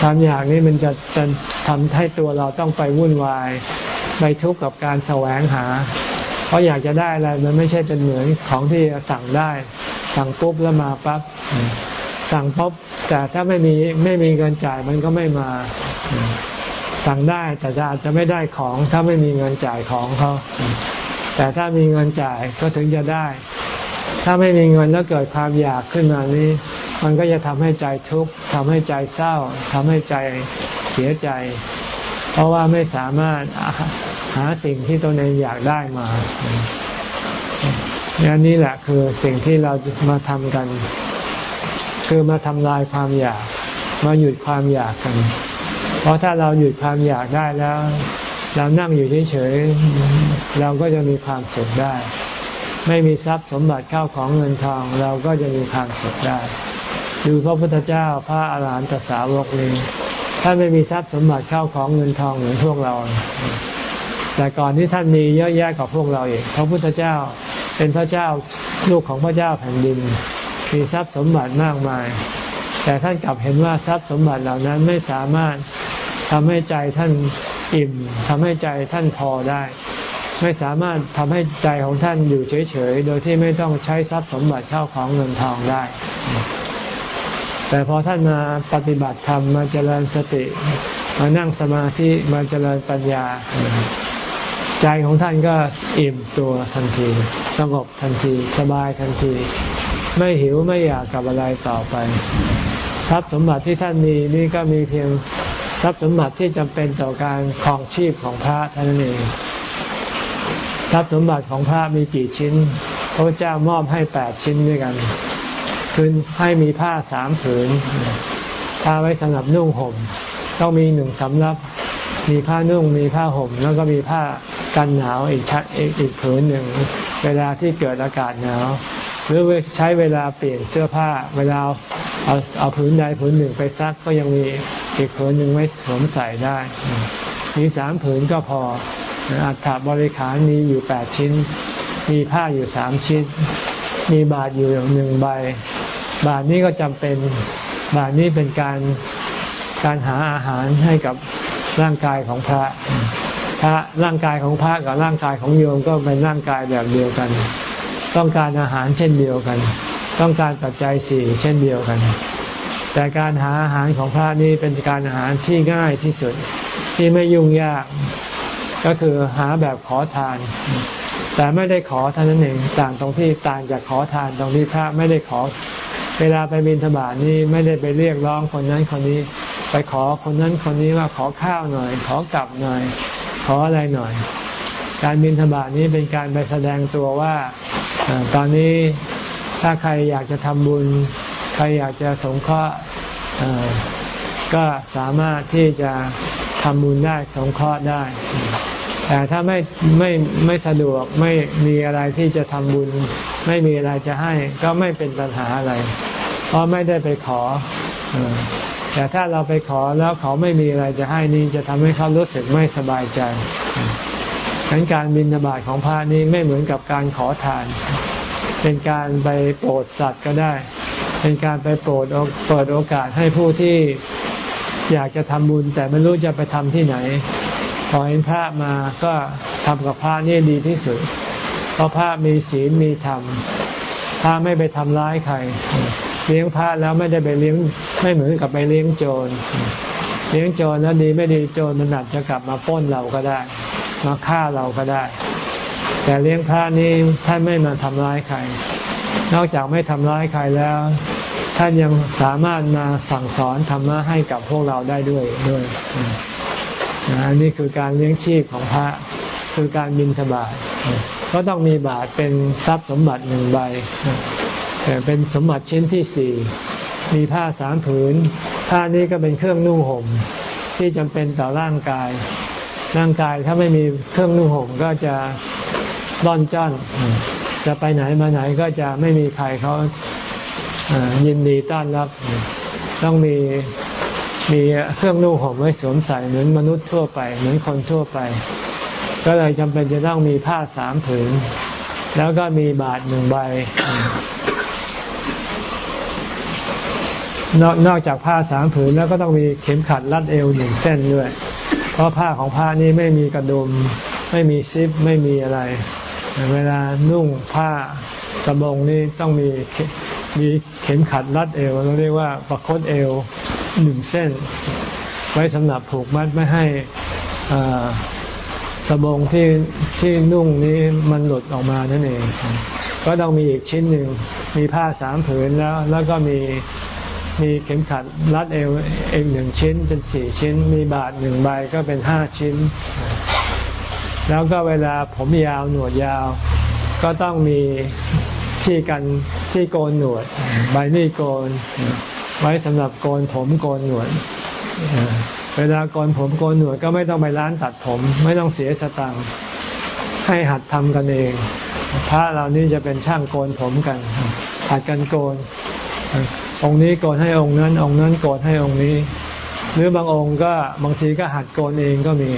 ความอยากนี้มันจะจะทำให้ตัวเราต้องไปวุ่นวายไปทุกข์กับการแสวงหา เพราะอยากจะได้อะไรมันไม่ใช่เป็นเหมือนของที่สั่งได้ สั่งปุ๊บแล้วมาปั๊บสั่งปุ๊บแต่ถ้าไม่มีไม่มีเงินจ่ายมันก็ไม่มาสั่งได้แต่จะอาจจะไม่ได้ของถ้าไม่มีเงินจ่ายของเขา แต่ถ้ามีเงินจ่ายก็ถึงจะได้ ถ้าไม่มีเงินแล้วเกิดความอยากขึ้นมานี้ มันก็จะทำให้ใจทุกข์ทำให้ใจเศร้าทำให้ใจเสียใจ เพราะว่าไม่สามารถหาสิ่งที่ตนเองอยากได้มา นี่นี่แหละคือสิ่งที่เรามาทำกัน คือมาทำลายความอยาก มาหยุดความอยากกัน เพราะถ้าเราหยุดความอยากได้แล้ว เรานั่งอยู่เฉยๆเราก็จะมีความสุขได้ ไม่มีทรัพย์สมบัติเข้าของเงินทอง เราก็จะมีความสุขได้ดูพระพุทธเจ้าพระอาหารหันตสาวกนี้ท่านไม่มีทรัพย์สมบัติเข้าของเงินทองเหมือนพวกเรา แต่ก่อนที่ท่านมีเยอะแยะกว่าพวกเราอีกพระพุทธเจ้า เป็นพระเจ้าลูกของพระเจ้าแผ่นดิน มีทรัพย์สมบัติมากมาย แต่ท่านกลับเห็นว่าทรัพย์สมบัติเหล่านั้นไม่สามารถทำให้ใจท่านอิ่มทำให้ใจท่านพอได้ ไม่สามารถทำให้ใจของท่านอยู่เฉยๆ โดยที่ไม่ต้องใช้ทรัพย์สมบัติเข้าของเงินทองได้ แต่พอท่านมาปฏิบัติธรรมมาเจริญสติ มานั่งสมาธิมาเจริญปัญญา ใจของท่านก็อิ่มตัวทันที สงบทันที สบายทันที ไม่หิวไม่อยากกับอะไรต่อไป ทรัพย์สมบัติที่ท่านมีนี่ก็มีเพียงทรัพย์สมบัติที่จำเป็นต่อการครองชีพของพระเท่านั้นเองทรัพย์สมบัติของพระมีกี่ชิ้น พระเจ้ามอบให้แปดชิ้นด้วยกัน คือให้มีผ้าสามผืนผ้าไว้สำหรับนุ่งห่ม ต้องมีหนึ่งสำรับ มีผ้านุ่งมีผ้าห่ม แล้วก็มีผ้ากันหนาวอีกชัดอีกอีกผืนหนึ่ง เวลาที่เกิดอากาศหนาว หรือใช้เวลาเปลี่ยนเสื้อผ้า เวลาเอาเอาผืนใดผืนหนึ่งไปซักก็ยังมีอีกผืนหนึ่งไว้สวมใส่ได้ มีสามผืนก็พออัฐบริขารมีอยู่แปดชิ้น มีผ้าอยู่สามชิ้น มีบาทอยู่หนึ่งใบ บาทนี้ก็จำเป็นบาทนี้เป็นการการหาอาหารให้กับ ร่างกายของพระพระร่างกายของพระกับร่างกายของโยมก็เป็นร่างกายแบบเดียวกัน ต้องการอาหารเช่นเดียวกัน ต้องการปัจจัยสี่เช่นเดียวกัน แต่การหาอาหารของพระนี่เป็นการอาหารที่ง่ายที่สุดที่ไม่ยุ่งยาก ก็คือหาแบบขอทาน แต่ไม่ได้ขอท่านั้นเองต่างตรงที่ต่างจากขอทานตรงที่พระไม่ได้ขอ เวลาไปบิณฑบาตนี่ไม่ได้ไปเรียกร้องคนนั้นคนนี้ ไปขอคนนั้นคนนี้ว่าขอข้าวหน่อย ขอกลับหน่อย ขออะไรหน่อย การบิณฑบาตนี้เป็นการไปแสดงตัวว่าตอนนี้ถ้าใครอยากจะทำบุญ ใครอยากจะสงเคราะห์ก็สามารถที่จะทำบุญได้สงเคราะห์ได้ แต่ถ้าไม่ไม่ไม่สะดวกไม่มีอะไรที่จะทำบุญ ไม่มีอะไรจะให้ก็ไม่เป็นปัญหาอะไร เพราะไม่ได้ไปขอ แต่ถ้าเราไปขอแล้วเขาไม่มีอะไรจะให้นี่จะทำให้เขารู้สึกไม่สบายใจดังนั้นการบินบาตของพระนี้ไม่เหมือนกับการขอทาน เป็นการไปโปรดสัตว์ก็ได้ เป็นการไปโปรดเปิดโอกาสให้ผู้ที่อยากจะทำบุญ แต่ไม่รู้จะไปทำที่ไหนพอเห็นพระมาก็ทำกับพระนี่ดีที่สุด เพราะพระมีศีลมีธรรมพระไม่ไปทำร้ายใคร เลี้ยงพระแล้วไม่ได้ไปเลี้ยงไม่เหมือนกับไปเลี้ยงโจร เลี้ยงโจรแล้วดีไม่ดีโจรมันอาจจะกลับมาป้นเราก็ได้ มาฆ่าเราก็ได้ แต่เลี้ยงพระนี่ท่านไม่มาทำร้ายใคร นอกจากไม่ทำร้ายใครแล้ว ท่านยังสามารถมาสั่งสอนธรรมะให้กับพวกเราได้ด้วยด้วยอันนี้คือการเลี้ยงชีพของพระคือการบินทบาทก็ต้องมีบาทเป็นทรัพย์สมบัติหนึ่งใบ เป็นสมบัติชิ้นที่สี่มีผ้าสามผืน ผ้านี้ก็เป็นเครื่องนุ่งห่มที่จำเป็นต่อร่างกาย ร่างกายถ้าไม่มีเครื่องนุ่งห่มก็จะร่อนจ้อน จะไปไหนมาไหนก็จะไม่มีใครเขายินดีต้อนรับ ต้องมีมีเครื่องนุ่งห่มไว้สวมใส่เหมือนมนุษย์ทั่วไป เหมือนคนทั่วไป ก็เลยจำเป็นจะต้องมีผ้าสามผืน แล้วก็มีบาทหนึ่งใบ นอกนอกจากผ้าสามผืนแล้วก็ต้องมีเข็มขัดรัดเอวหนึ่งเส้นด้วย เพราะผ้าของผ้านี้ไม่มีกระดุม ไม่มีซิปไม่มีอะไร เวลานุ่งผ้าสบงนี่ต้องมีมีเข็มขัดรัดเอวเราเรียกว่าประคตเอวหนึ่งเส้น ไว้สำหรับผูกมัดไม่ให้สบงที่ที่นุ่งนี้มันหลุดออกมานั่นเอง ก็ต้องมีอีกชิ้นหนึ่งมีผ้าสามผืนแล้ว แล้วก็มี มีเข็มขัดรัดเอวเองหนึ่งชิ้นเป็นสี่ชิ้น มีบาทหนึ่งใบก็เป็นห้าชิ้น แล้วก็เวลาผมยาวหนวดยาว ก็ต้องมีที่กันที่โกนหนวด ใบมีดโกน ไว้สำหรับโกนผมโกนหนวดเวลาโกนผมโกนหนวดก็ไม่ต้องไปร้านตัดผม ไม่ต้องเสียสตังค์ให้หัดทำกันเองพระเรานี่จะเป็นช่างโกนผมกันหัดกันโกน องค์นี้โกนให้องค์นั้น องค์นั้นโกนให้องค์นี้ หรือบางองค์ก็บางทีก็หัดโกนเองก็มี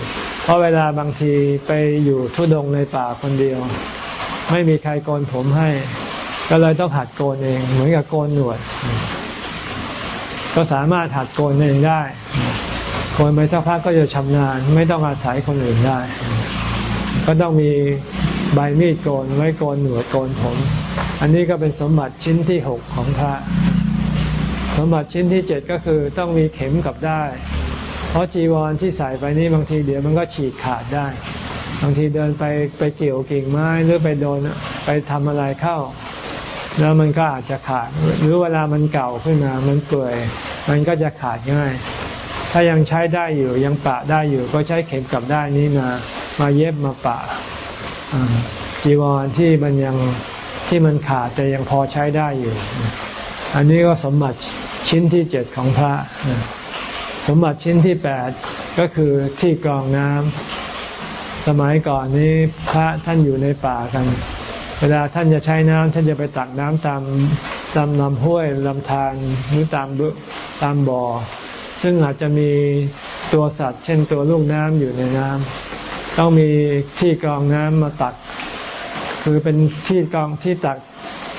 เพราะเวลาบางทีไปอยู่ทุดงในป่าคนเดียว ไม่มีใครโกนผมให้ ก็เลยต้องหัดโกนเอง เหมือนกับโกนหนวด ก็สามารถหัดโกนเองได้โกนไปสักพักก็จะชำนาญ ไม่ต้องอาศัยคนอื่นได้ ก็ต้องมีใบมีดโกนไว้โกนหนวดโกนผม อันนี้ก็เป็นสมบัติชิ้นที่หกของพระ สมบัติชิ้นที่เจ็ดก็คือต้องมีเข็มกับได้ เพราะจีวรที่ใส่ไปนี่บางทีเดี๋ยวมันก็ฉีกขาดได้ บางทีเดินไปไปเกี่ยวกิ่งไม้หรือไปโดนไปทำอะไรเข้า แล้วมันก็อาจจะขาด หรือเวลามันเก่าขึ้นมา มันเปื่อย มันก็จะขาดง่าย ถ้ายังใช้ได้อยู่ยังปะได้อยู่ ก็ใช้เข็มกับได้นี้มา มาเย็บมาปะจีวรที่มันยังที่มันขาดแต่ยังพอใช้ได้อยู่ อันนี้ก็สมบัติชิ้นที่เจ็ดของพระ สมบัติชิ้นที่แปดก็คือที่กรองน้ำสมัยก่อนนี้พระท่านอยู่ในป่ากัน เวลาท่านจะใช้น้ำท่านจะไปตักน้ำตามตามลำห้วยลำธารหรือตามตามบ่อ ซึ่งอาจจะมีตัวสัตว์ เช่นตัวลูกน้ำอยู่ในน้ำต้องมีที่กรองน้ำมาตัก คือเป็นที่กรองที่ตัก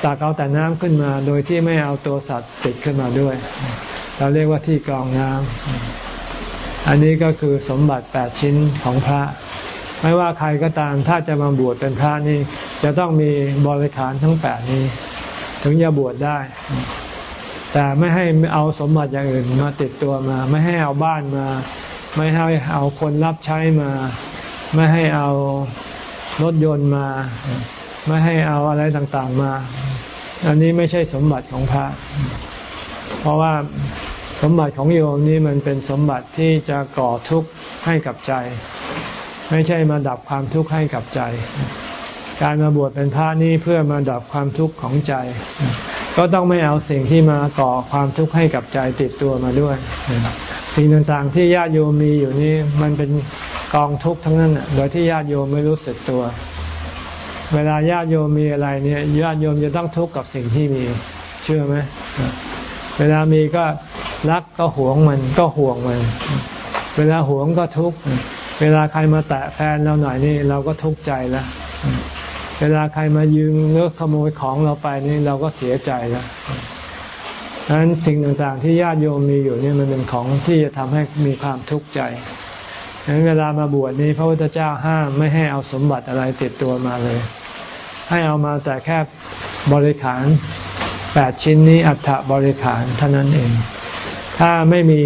ตักเอาแต่น้ำขึ้นมา โดยที่ไม่เอาตัวสัตว์ติดขึ้นมาด้วย เราเรียกว่าที่กรองน้ำอันนี้ก็คือสมบัติแปดชิ้นของพระ ไม่ว่าใครก็ตามถ้าจะมาบวชเป็นพระนี่จะต้องมีบริขารทั้งแปดนี้ ถึงจะบวชได้ แต่ไม่ให้เอาสมบัติอย่างอื่นมาติดตัวมา ไม่ให้เอาบ้านมา ไม่ให้เอาคนรับใช้มา ไม่ให้เอารถยนต์มา ไม่ให้เอาอะไรต่างๆมา อันนี้ไม่ใช่สมบัติของพระ เพราะว่าสมบัติของโยมนี้มันเป็นสมบัติที่จะก่อทุกข์ให้กับใจ ไม่ใช่มาดับความทุกข์ให้กับใจ การมาบวชเป็นพระนี้เพื่อมาดับความทุกข์ของใจ ก็ต้องไม่เอาสิ่งที่มาก่อความทุกข์ให้กับใจติดตัวมาด้วย สิ่งต่างๆที่ญาติโยมมีอยู่นี้มันเป็นกองทุกข์ทั้งนั้นโดยที่ญาติโยมไม่รู้สึกตัว เวลาญาติโยมมีอะไรเนี่ยญาติโยมจะต้องทุกข์กับสิ่งที่มี เชื่อไหมเวลามีก็รักก็หวงมันก็ห่วงมัน เวลาหวงก็ทุกข์เวลาใครมาแตะแฟนเราหน่อยนี่เราก็ทุกข์ใจแล้วเวลาใครมายืมเลือกขโมยของเราไปนี่เราก็เสียใจแล้วดังนั้นสิ่งต่างๆ ที่ญาติโยมมีอยู่นี่มันเป็นของที่จะทำให้มีความทุกข์ใจดังนั้นเวลามาบวชนี้พระพุทธเจ้าห้ามไม่ให้เอาสมบัติอะไรติดตัวมาเลย ให้เอามาแต่แค่บริขารแปดชิ้นนี้อัฐบริขารเท่านั้นเอง ถ้าไม่มี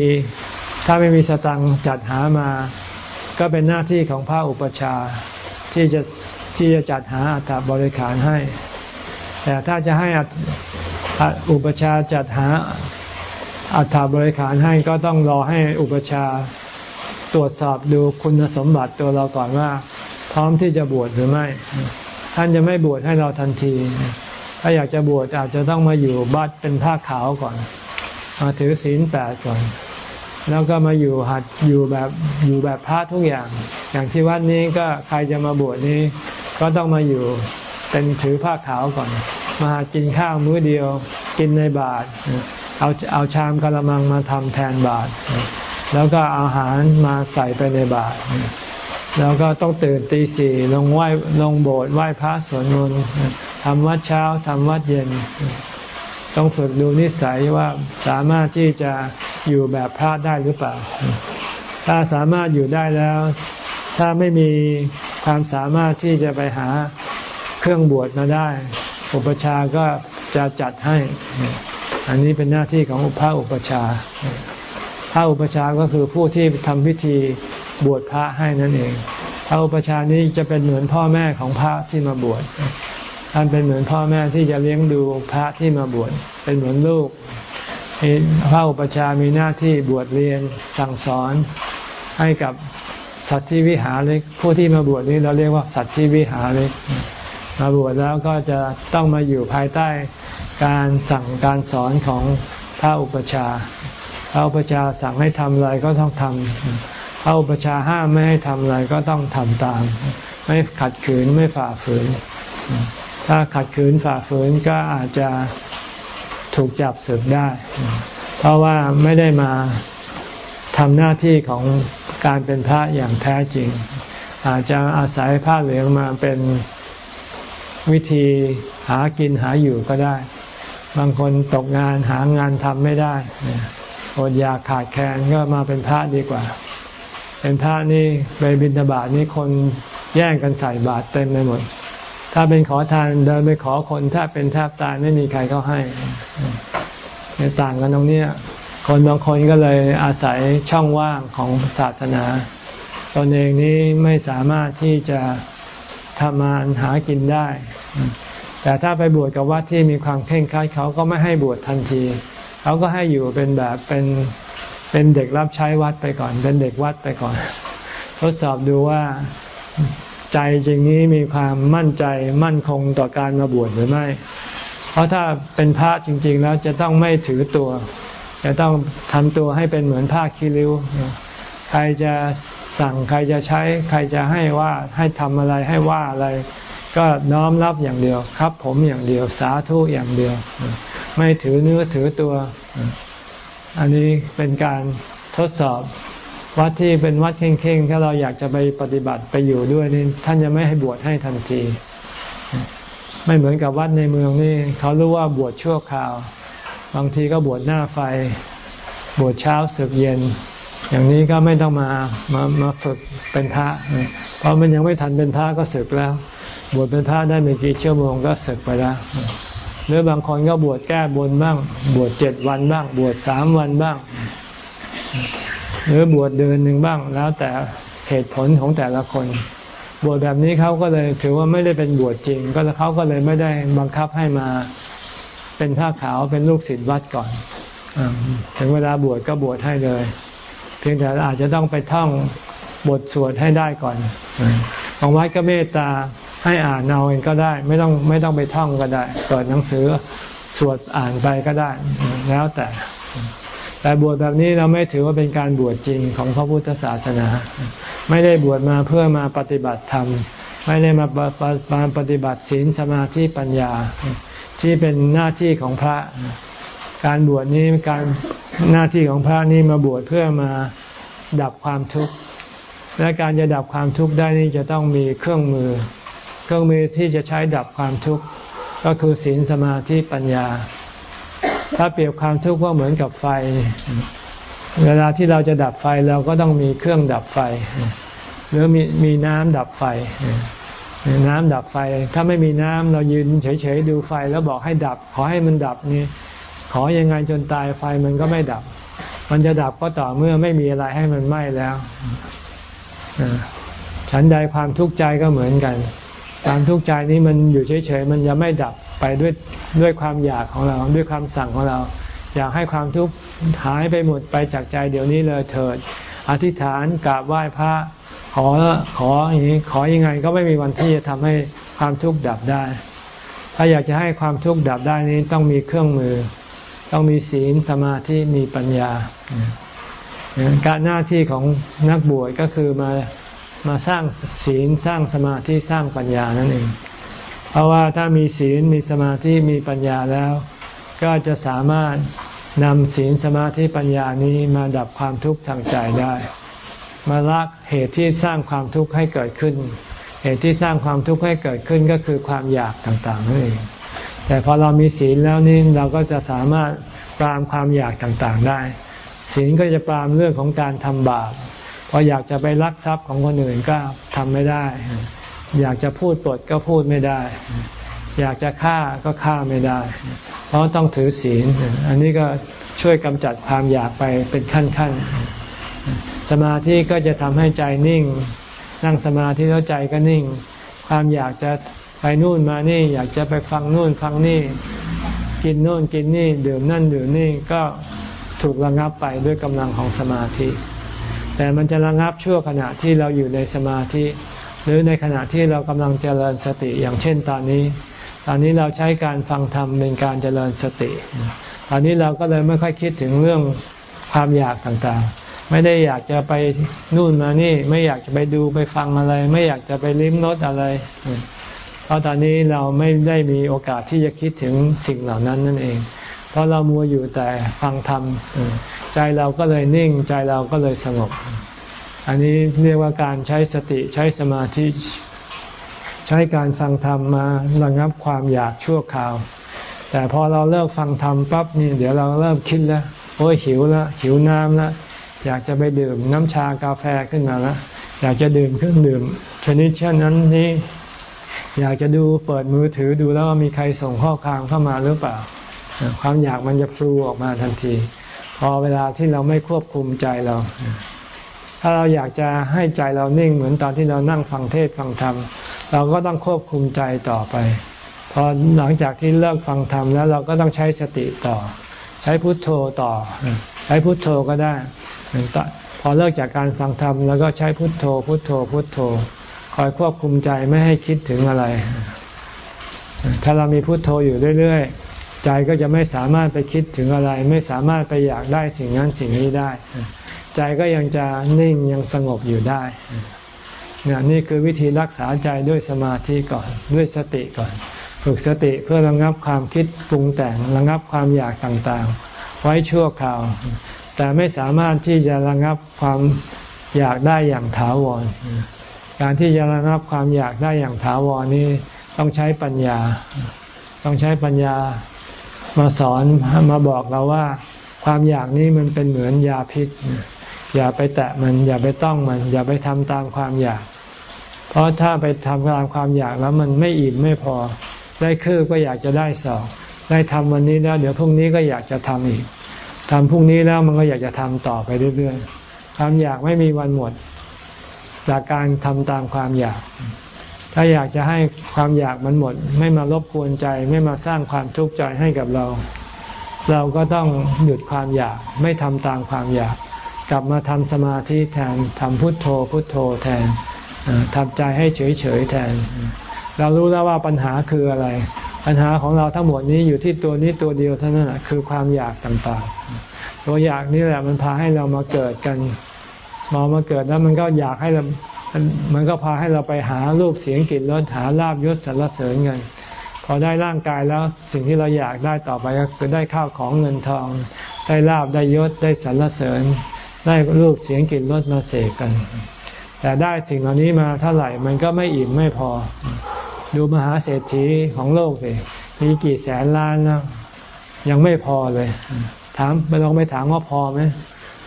ถ้าไม่มีสตังจัดหามา ก็เป็นหน้าที่ของพระอุปชาที่จะที่จะจัดหาอัฐบริขารให้ แต่ถ้าจะให้อุปชาจัดหาอัฐบริขารให้ก็ต้องรอให้อุปชาตรวจสอบดูคุณสมบัติตัวเราก่อนว่า พร้อมที่จะบวชหรือไม่ ท่านจะไม่บวชให้เราทันที ถ้าอยากจะบวชอาจจะต้องมาอยู่บัดเป็นผ้าขาวก่อน มาถือศีลแปดก่อน แล้วก็มาอยู่หัดอยู่แบบอยู่แบบพระทุกอย่าง อย่างที่วัดนี้ก็ใครจะมาบวชนี้ ก็ต้องมาอยู่เป็นถือผ้าขาวก่อน มาหากินข้าวมื้อเดียว กินในบาตรเอาเอาชามกระมังมาทำแทนบาตรแล้วก็อาหารมาใส่ไปในบาตร แล้วก็ต้องตื่นตีสี่ลงไหว้ลงโบสถ์ไหว้พระสวดมนต์ทำวัดเช้าทำวัดเย็น ต้องฝึกดูนิสัยว่าสามารถที่จะอยู่แบบพระได้หรือเปล่า ถ้าสามารถอยู่ได้แล้ว ถ้าไม่มีความสามารถที่จะไปหาเครื่องบวชมาได้ อุปชาก็จะจัดให้ อันนี้เป็นหน้าที่ของอุปอุปชาพระอุปชาก็คือผู้ที่ทำพิธี บวชพระให้นั่นเองพระอุปชานี้จะเป็นเหมือนพ่อแม่ของพระที่มาบวชท่านเป็นเหมือนพ่อแม่ที่จะเลี้ยงดูพระที่มาบวชเป็นเหมือนลูกพระอุปชามีหน้าที่บวชเรียนสั่งสอนให้กับสัตว์ที่วิหารเล็กผู้ที่มาบวชนี้เราเรียกว่าสัตว์ที่วิหารเล็กมาบวชแล้วก็จะต้องมาอยู่ภายใต้การสั่งการสอนของพระอุปชาพระอุปชาสั่งให้ทำอะไรก็ต้องทำ พระอุปชาห้ามไม่ให้ทำอะไรก็ต้องทำตาม ไม่ขัดขืนไม่ฝ่าฝืน ถ้าขัดขืนฝ่าฝืนก็อาจจะถูกจับศึกได้ เพราะว่าไม่ได้มาทำหน้าที่ของการเป็นพระอย่างแท้จริง อาจจะอาศัยผ้าเหลืองมาเป็นวิธีหากินหาอยู่ก็ได้ บางคนตกงานหางานทำไม่ได้อดอยากขาดแคลนก็มาเป็นพระดีกว่า เป็นพระนี่ไปบิณฑบาตนี่คนแย่งกันใส่บาตรเต็มไปหมด ถ้าเป็นขอทานเดินไปขอคนถ้าเป็นแทบตายไม่มีใครเขาให้ในต่างกันตรงนี้คนบางคนก็เลยอาศัยช่องว่างของศาสนา ตนเองนี้ไม่สามารถที่จะทำงานหากินได้ แต่ถ้าไปบวชกับวัดที่มีความเคร่งครัดเขาก็ไม่ให้บวชทันที เขาก็ให้อยู่เป็นแบบเป็น เป็นเด็กรับใช้วัดไปก่อน เป็นเด็กวัดไปก่อน ทดสอบดูว่าใจจริงนี้มีความมั่นใจมั่นคงต่อการมาบวชหรือไม่ เพราะถ้าเป็นพระจริง ๆ แล้วจะต้องไม่ถือตัว จะต้องทำตัวให้เป็นเหมือนผ้าคีริ้ว ใครจะสั่งใครจะใช้ ใครจะให้ว่าให้ทำอะไรให้ว่าอะไร ก็น้อมรับอย่างเดียวครับ ผมอย่างเดียวสาธุอย่างเดียว ไม่ถือเนื้อถือตัว อันนี้เป็นการทดสอบ วัดที่เป็นวัดเข่งๆ ถ้าเราอยากจะไปปฏิบัติไปอยู่ด้วยนี่ท่านจะไม่ให้บวชให้ทันที ไม่เหมือนกับวัดในเมืองนี่เขารู้ว่าบวชชั่วคราว บางทีก็บวชหน้าไฟ บวชเช้าสึกเย็น อย่างนี้ก็ไม่ต้องมามามาฝึกเป็นพระ เพราะมันยังไม่ทันเป็นพระก็สึกแล้ว บวชเป็นพระได้ไม่กี่ชั่วโมงก็สึกไปแล้ว หรือบางคนก็บวชแก้บนบ้าง บวชเจ็ดวันบ้าง บวชสามวันบ้าง หรือบวชเดือนหนึ่งบ้าง แล้วแต่เหตุผลของแต่ละคน บวชแบบนี้เขาก็เลยถือว่าไม่ได้เป็นบวชจริง ก็เขาก็เลยไม่ได้บังคับให้มาเป็นผ้าขาวเป็นลูกศิษย์วัดก่อนอถึงเวลาบวชก็บวชให้เลย เพียงแต่อาจจะต้องไปท่องบทสวดให้ได้ก่อนบางวัดก็เมตตา ให้อ่านเอาเองก็ได้ ไม่ต้องไม่ต้องไปท่องก็ได้ เปิดหนังสือสวดอ่านไปก็ได้ แล้วแต่ แต่บวชแบบนี้เราไม่ถือว่าเป็นการบวชจริงของพระพุทธศาสนา ไม่ได้บวชมาเพื่อมาปฏิบัติธรรม ไม่ได้มามาปฏิบัติศีลสมาธิปัญญา ที่เป็นหน้าที่ของพระ การบวชนี้การหน้าที่ของพระนี่มาบวชเพื่อมาดับความทุกข์และการจะดับความทุกข์ได้นี่จะต้องมีเครื่องมือ เครื่องมือที่จะใช้ดับความทุกข์ก็คือศีลสมาธิปัญญา ถ้าเปรียบความทุกข์ว่าเหมือนกับไฟ เวลาที่เราจะดับไฟเราก็ต้องมีเครื่องดับไฟ หรือมีมีน้ำดับไฟ น้ำดับไฟ ถ้าไม่มีน้ำเรายืนเฉยๆดูไฟแล้วบอกให้ดับ ขอให้มันดับนี่ขอยังไงจนตายไฟมันก็ไม่ดับ มันจะดับก็ต่อเมื่อไม่มีอะไรให้มันไหม้แล้วฉันใดความทุกข์ใจก็เหมือนกัน ความทุกข์ใจนี้มันอยู่เฉยๆมันจะไม่ดับไปด้วยด้วยความอยากของเราด้วยความสั่งของเรา อยากให้ความทุกข์หายไปหมดไปจากใจเดี๋ยวนี้เลยเถิด อธิษฐานกราบไหว้พระขอขออย่างนี้ขอยังไงก็ไม่มีวันที่จะทำให้ความทุกข์ดับได้ ถ้าอยากจะให้ความทุกข์ดับได้นี้ต้องมีเครื่องมือ ต้องมีศีลสมาธิมีปัญญา การหน้าที่ของนักบวชก็คือมา มาสร้างศีลสร้างสมาธิสร้างปัญญานั่นเอง เพราะว่าถ้ามีศีลมีสมาธิมีปัญญาแล้ว ก็จะสามารถนำศีลสมาธิปัญญานี้มาดับความทุกข์ทางใจได้ มาละเหตุที่สร้างความทุกข์ให้เกิดขึ้น เหตุที่สร้างความทุกข์ให้เกิดขึ้นก็คือความอยากต่างๆนั่นเองแต่พอเรามีศีลแล้วนี่เราก็จะสามารถปรามความอยากต่างๆได้ ศีลก็จะปรามเรื่องของการทำบาป พออยากจะไปลักทรัพย์ของคนอื่นก็ทำไม่ได้ อยากจะพูดปดก็พูดไม่ได้ อยากจะฆ่าก็ฆ่าไม่ได้ เพราะต้องถือศีล อันนี้ก็ช่วยกำจัดความอยากไปเป็นขั้นๆสมาธิก็จะทำให้ใจนิ่ง นั่งสมาธิแล้วใจก็นิ่ง ความอยากจะไปนู่นมานี่ อยากจะไปฟังนู่นฟังนี่ กินนู่นกินนี่ ดื่มนั่นดื่มนี่ก็ถูกระงับไปด้วยกำลังของสมาธิ แต่มันจะระงับชั่วขณะที่เราอยู่ในสมาธิ หรือในขณะที่เรากำลังเจริญสติอย่างเช่นตอนนี้ ตอนนี้เราใช้การฟังธรรมเป็นการเจริญสติ ตอนนี้เราก็เลยไม่ค่อยคิดถึงเรื่องความอยากต่างๆ ไม่ได้อยากจะไปนู่นมานี่ ไม่อยากจะไปดูไปฟังอะไร ไม่อยากจะไปลิ้มรสอะไร เพราะตอนนี้เราไม่ได้มีโอกาสที่จะคิดถึงสิ่งเหล่านั้นนั่นเอง เพราะเรามัวอยู่แต่ฟังธรรมใจเราก็เลยนิ่ง ใจเราก็เลยสงบ อันนี้เรียกว่าการใช้สติใช้สมาธิ ใช้การฟังธรรมมาระงับความอยากชั่วคราว แต่พอเราเลิกฟังธรรมปั๊บนี่เดี๋ยวเราเริ่มคิดแล้วโอ้ยหิวและหิวน้ำและอยากจะไปดื่มน้ำชากาแฟขึ้นมาและอยากจะดื่มเครื่องดื่ม ชนิดเช่นนั้นนี้อยากจะดูเปิดมือถือดูแล้วว่ามีใครส่งข้อความเข้ามาหรือเปล่า ความอยากมันจะพลูออกมาทันที พอเวลาที่เราไม่ควบคุมใจเรา ถ้าเราอยากจะให้ใจเรานิ่งเหมือนตอนที่เรานั่งฟังเทศฟังธรรม เราก็ต้องควบคุมใจต่อไป พอหลังจากที่เลิกฟังธรรมแล้วเราก็ต้องใช้สติต่อ ใช้พุทโธต่อ ใช้พุทโธก็ได้ พอเลิกจากการฟังธรรมแล้วก็ใช้พุทโธ พุทโธ พุทโธ คอยควบคุมใจไม่ให้คิดถึงอะไร ถ้าเรามีพุทโธอยู่เรื่อยๆ ใจก็จะไม่สามารถไปคิดถึงอะไร ไม่สามารถไปอยากได้สิ่งนั้นสิ่งนี้ได้ ใจก็ยังจะนิ่งยังสงบอยู่ได้นี่นี่คือวิธีรักษาใจด้วยสมาธิก่อนด้วยสติก่อน ฝึกสติเพื่อระงับความคิดปรุงแต่งระงับความอยากต่างๆ ไว้ชั่วคราว แต่ไม่สามารถที่จะระงับความอยากได้อย่างถาวร การที่จะระงับความอยากได้อย่างถาวรนี้ต้องใช้ปัญญา ต้องใช้ปัญญา มาสอนมาบอกเราว่า ความอยากนี้มันเป็นเหมือนยาพิษ อย่าไปแตะมันอย่าไปต้องมัน อย่าไปทำตามความอยาก เพราะถ้าไปทำตามความอยากแล้วมันไม่อิ่มไม่พอ ได้คือก็อยากจะได้สองได้ทำวันนี้แล้ว เดี๋ยวพรุ่งนี้ก็อยากจะทำอีกทำพรุ่งนี้แล้วมันก็อยากจะทำต่อไปเรื่อยๆ ความอยากไม่มีวันหมด จากการทำตามความอยาก ถ้าอยากจะให้ความอยากมันหมด ไม่มารบกวนใจ ไม่มาสร้างความทุกข์ใจให้กับเรา เราก็ต้องหยุดความอยากไม่ทำตามความอยาก กลับมาทำสมาธิแทนทำพุทโธ พุทโธแทนทำใจให้เฉยๆแทน เรารู้แล้วว่าปัญหาคืออะไร ปัญหาของเราทั้งหมดนี้อยู่ที่ตัวนี้ตัวเดียวเท่านั้นคือความอยากต่างๆ ตัวอยากนี่แหละมันพาให้เรามาเกิดกันมอมาเกิดแล้วมันก็อยากให้เรา มันก็พาให้เราไปหารูปเสียงกลิ่นรสหาลาบยศสรรเสริญเงินพอได้ร่างกายแล้วสิ่งที่เราอยากได้ต่อไปก็คือได้ข้าวของเงินทอง ได้ลาบได้ยศได้สรรเสริญ ได้รูปเสียงกลิ่นรสมาเสกกัน แต่ได้สิ่งเหล่านี้มาเท่าไหร่มันก็ไม่อิ่มไม่พอ ดูมหาเศรษฐีของโลกสิมีกี่แสนล้านแล้วยังไม่พอเลย ถามไปลองไปถามว่าพอไหม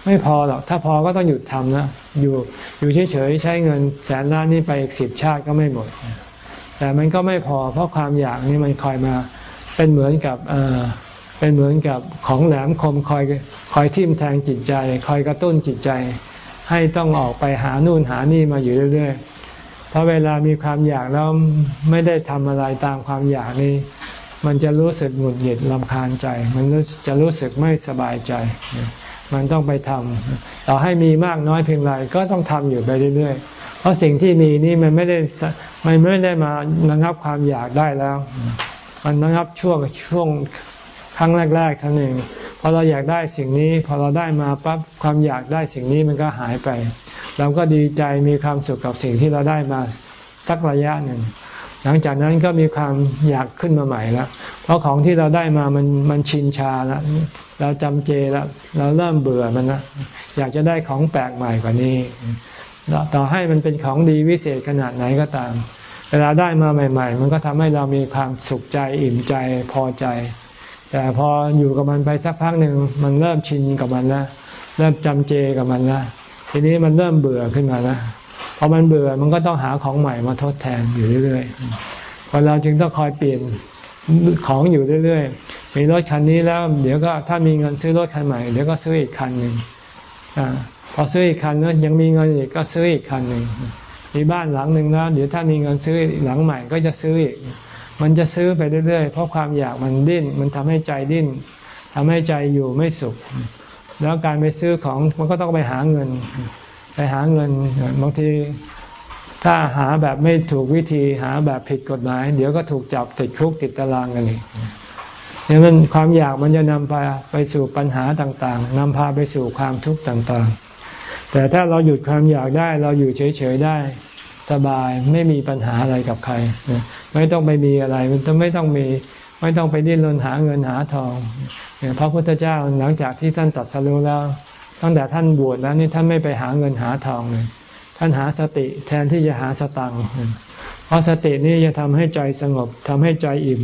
ไม่พอหรอก ถ้าพอก็ต้องหยุดทำนะอยู่อยู่เฉยๆใช้เงินแสนล้านนี้ไปอีกสิบชาติก็ไม่หมด แต่มันก็ไม่พอ เพราะความอยากนี่มันคอยมาเป็นเหมือนกับเออเป็นเหมือนกับของแหลมคมคอยคอยทิ่มแทงจิตใจ คอยกระตุ้นจิตใจ ให้ต้องออกไปหานู่นหานี่มาอยู่เรื่อยๆพราะเวลามีความอยากแล้วไม่ได้ทำอะไรตามความอยากนี้มันจะรู้สึกหงุดหงิดลำคาญใจ มันจะรู้สึกไม่สบายใจ มันต้องไปทำต่อให้มีมากน้อยเพียงไรก็ต้องทำอยู่ไปเรื่อยๆ เพราะสิ่งที่มีนี่มันไม่ได้มันไม่ได้มาระงับความอยากได้แล้ว มันระงับช่วงช่วงครั้งแรกๆท่านเองพอเราอยากได้สิ่งนี้ พอเราได้มาปั๊บความอยากได้สิ่งนี้มันก็หายไป เราก็ดีใจมีความสุขกับสิ่งที่เราได้มาสักระยะหนึ่งหลังจากนั้นก็มีความอยากขึ้นมาใหม่แล้วเพราะของที่เราได้มามันมันชินชาแล้ว เราจำเจแล้วเราเริ่มเบื่อมันแล้วอยากจะได้ของแปลกใหม่กว่านี้ต่อให้มันเป็นของดีวิเศษขนาดไหนก็ตาม เวลาได้มาใหม่ ๆ มันก็ทำให้เรามีความสุขใจอิ่มใจพอใจ แต่พออยู่กับมันไปสักพักหนึ่งมันเริ่มชินกับมันแล้วเริ่มจำเจกับมันแล้วทีนี้มันเริ่มเบื่อขึ้นมาแล้วพอมันเบื่อมันก็ต้องหาของใหม่มาทดแทนอยู่เรื่อยๆพอเราจึงต้องคอยเปลี่ยนของอยู่เรื่อยๆ มีรถคันนี้แล้ว เดี๋ยวก็ถ้ามีเงินซื้อรถคันใหม่เดี๋ยวก็ซื้ออีกคันหนึ่งอพอซื้ออีกคันนั้นยังมีเงินอีกก็ซื้ออีกคันหนึ่งมีบ้านหลังหนึ่งแล้วเดี๋ยวถ้ามีเงินซื้อหลังใหม่ก็จะซื้ออีก มันจะซื้อไปเรื่อยๆ เพราะความอยากมันดิ้น มันทำให้ใจดิ้นทำให้ใจอยู่ไม่สุข แล้วการไปซื้อของมันก็ต้องไปหาเงิน ไปหาเงินบางทีถ้าหาแบบไม่ถูกวิธีหาแบบผิดกฎหมาย เดี๋ยวก็ถูกจับติดคุกติดตารางกันอีก เนี่ยมันความอยากมันจะนำไปไปสู่ปัญหาต่างๆนำพาไปสู่ความทุกข์ต่างๆ แต่ถ้าเราหยุดความอยากได้เราอยู่เฉยๆได้สบายไม่มีปัญหาอะไรกับใคร ไม่ต้องไปมีอะไรมันต้องไม่ต้องมีไม่ต้องไปดิ้นรนหาเงินหาทองพระพุทธเจ้าหลังจากที่ท่านตัดสรู้แล้ว ตั้งแต่ท่านบวชแล้วนี่ท่านไม่ไปหาเงินหาทองเลยท่านหาสติแทนที่จะหาสตังค์เพราะสตินี่จะทำให้ใจสงบทำให้ใจอิ่ม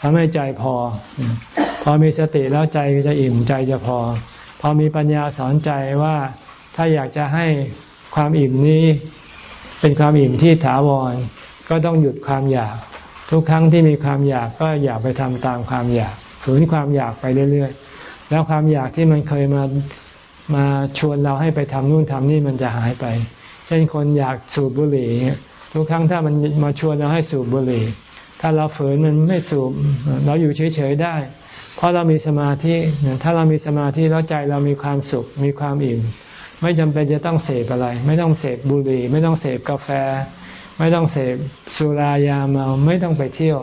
ทำให้ใจพอพพอมีสติแล้วใจจะอิ่มใจจะพอ พอมีปัญญาสอนใจว่าถ้าอยากจะให้ความอิ่มนี้ เป็นความอิ่มที่ถาวร ก็ต้องหยุดความอยาก ทุกครั้งที่มีความอยากก็อยากไปทำตามความอยากฝืนความอยากไปเรื่อยๆ แล้วความอยากที่มันเคยมามาชวนเราให้ไปทำนู่นทำนี่มันจะหายไป เช่นคนอยากสูบบุหรี่ทุกครั้งถ้ามันมาชวนเราให้สูบบุหรี่ ถ้าเราฝืนมันไม่สูบเราอยู่เฉยๆได้ เพราะเรามีสมาธิถ้าเรามีสมาธิแล้วใจเรามีความสุข มีความอิ่ม ไม่จำเป็นจะต้องเสพอะไร ไม่ต้องเสพบุหรี่ ไม่ต้องเสพกาแฟ ไม่ต้องเสพสุรายาเมาไม่ต้องไปเที่ยว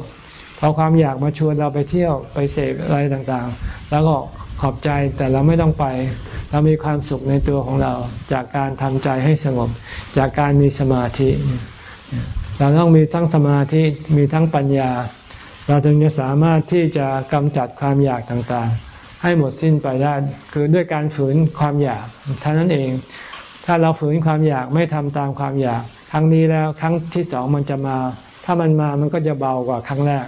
พอความอยากมาชวนเราไปเที่ยวไปเสพอะไรต่างๆ แล้วก็ขอบใจแต่เราไม่ต้องไป เรามีความสุขในตัวของเราจากการทำใจให้สงบ จากการมีสมาธิ เราต้องมีทั้งสมาธิมีทั้งปัญญา เราถึงจะสามารถที่จะกำจัดความอยากต่างๆ ให้หมดสิ้นไปได้คือด้วยการฝืนความอยากเท่านั้นเอง ถ้าเราฝืนความอยากไม่ทำตามความอยาก ครั้งนี้แล้วครั้งที่สองมันจะมา ถ้ามันมามันก็จะเบากว่าครั้งแรก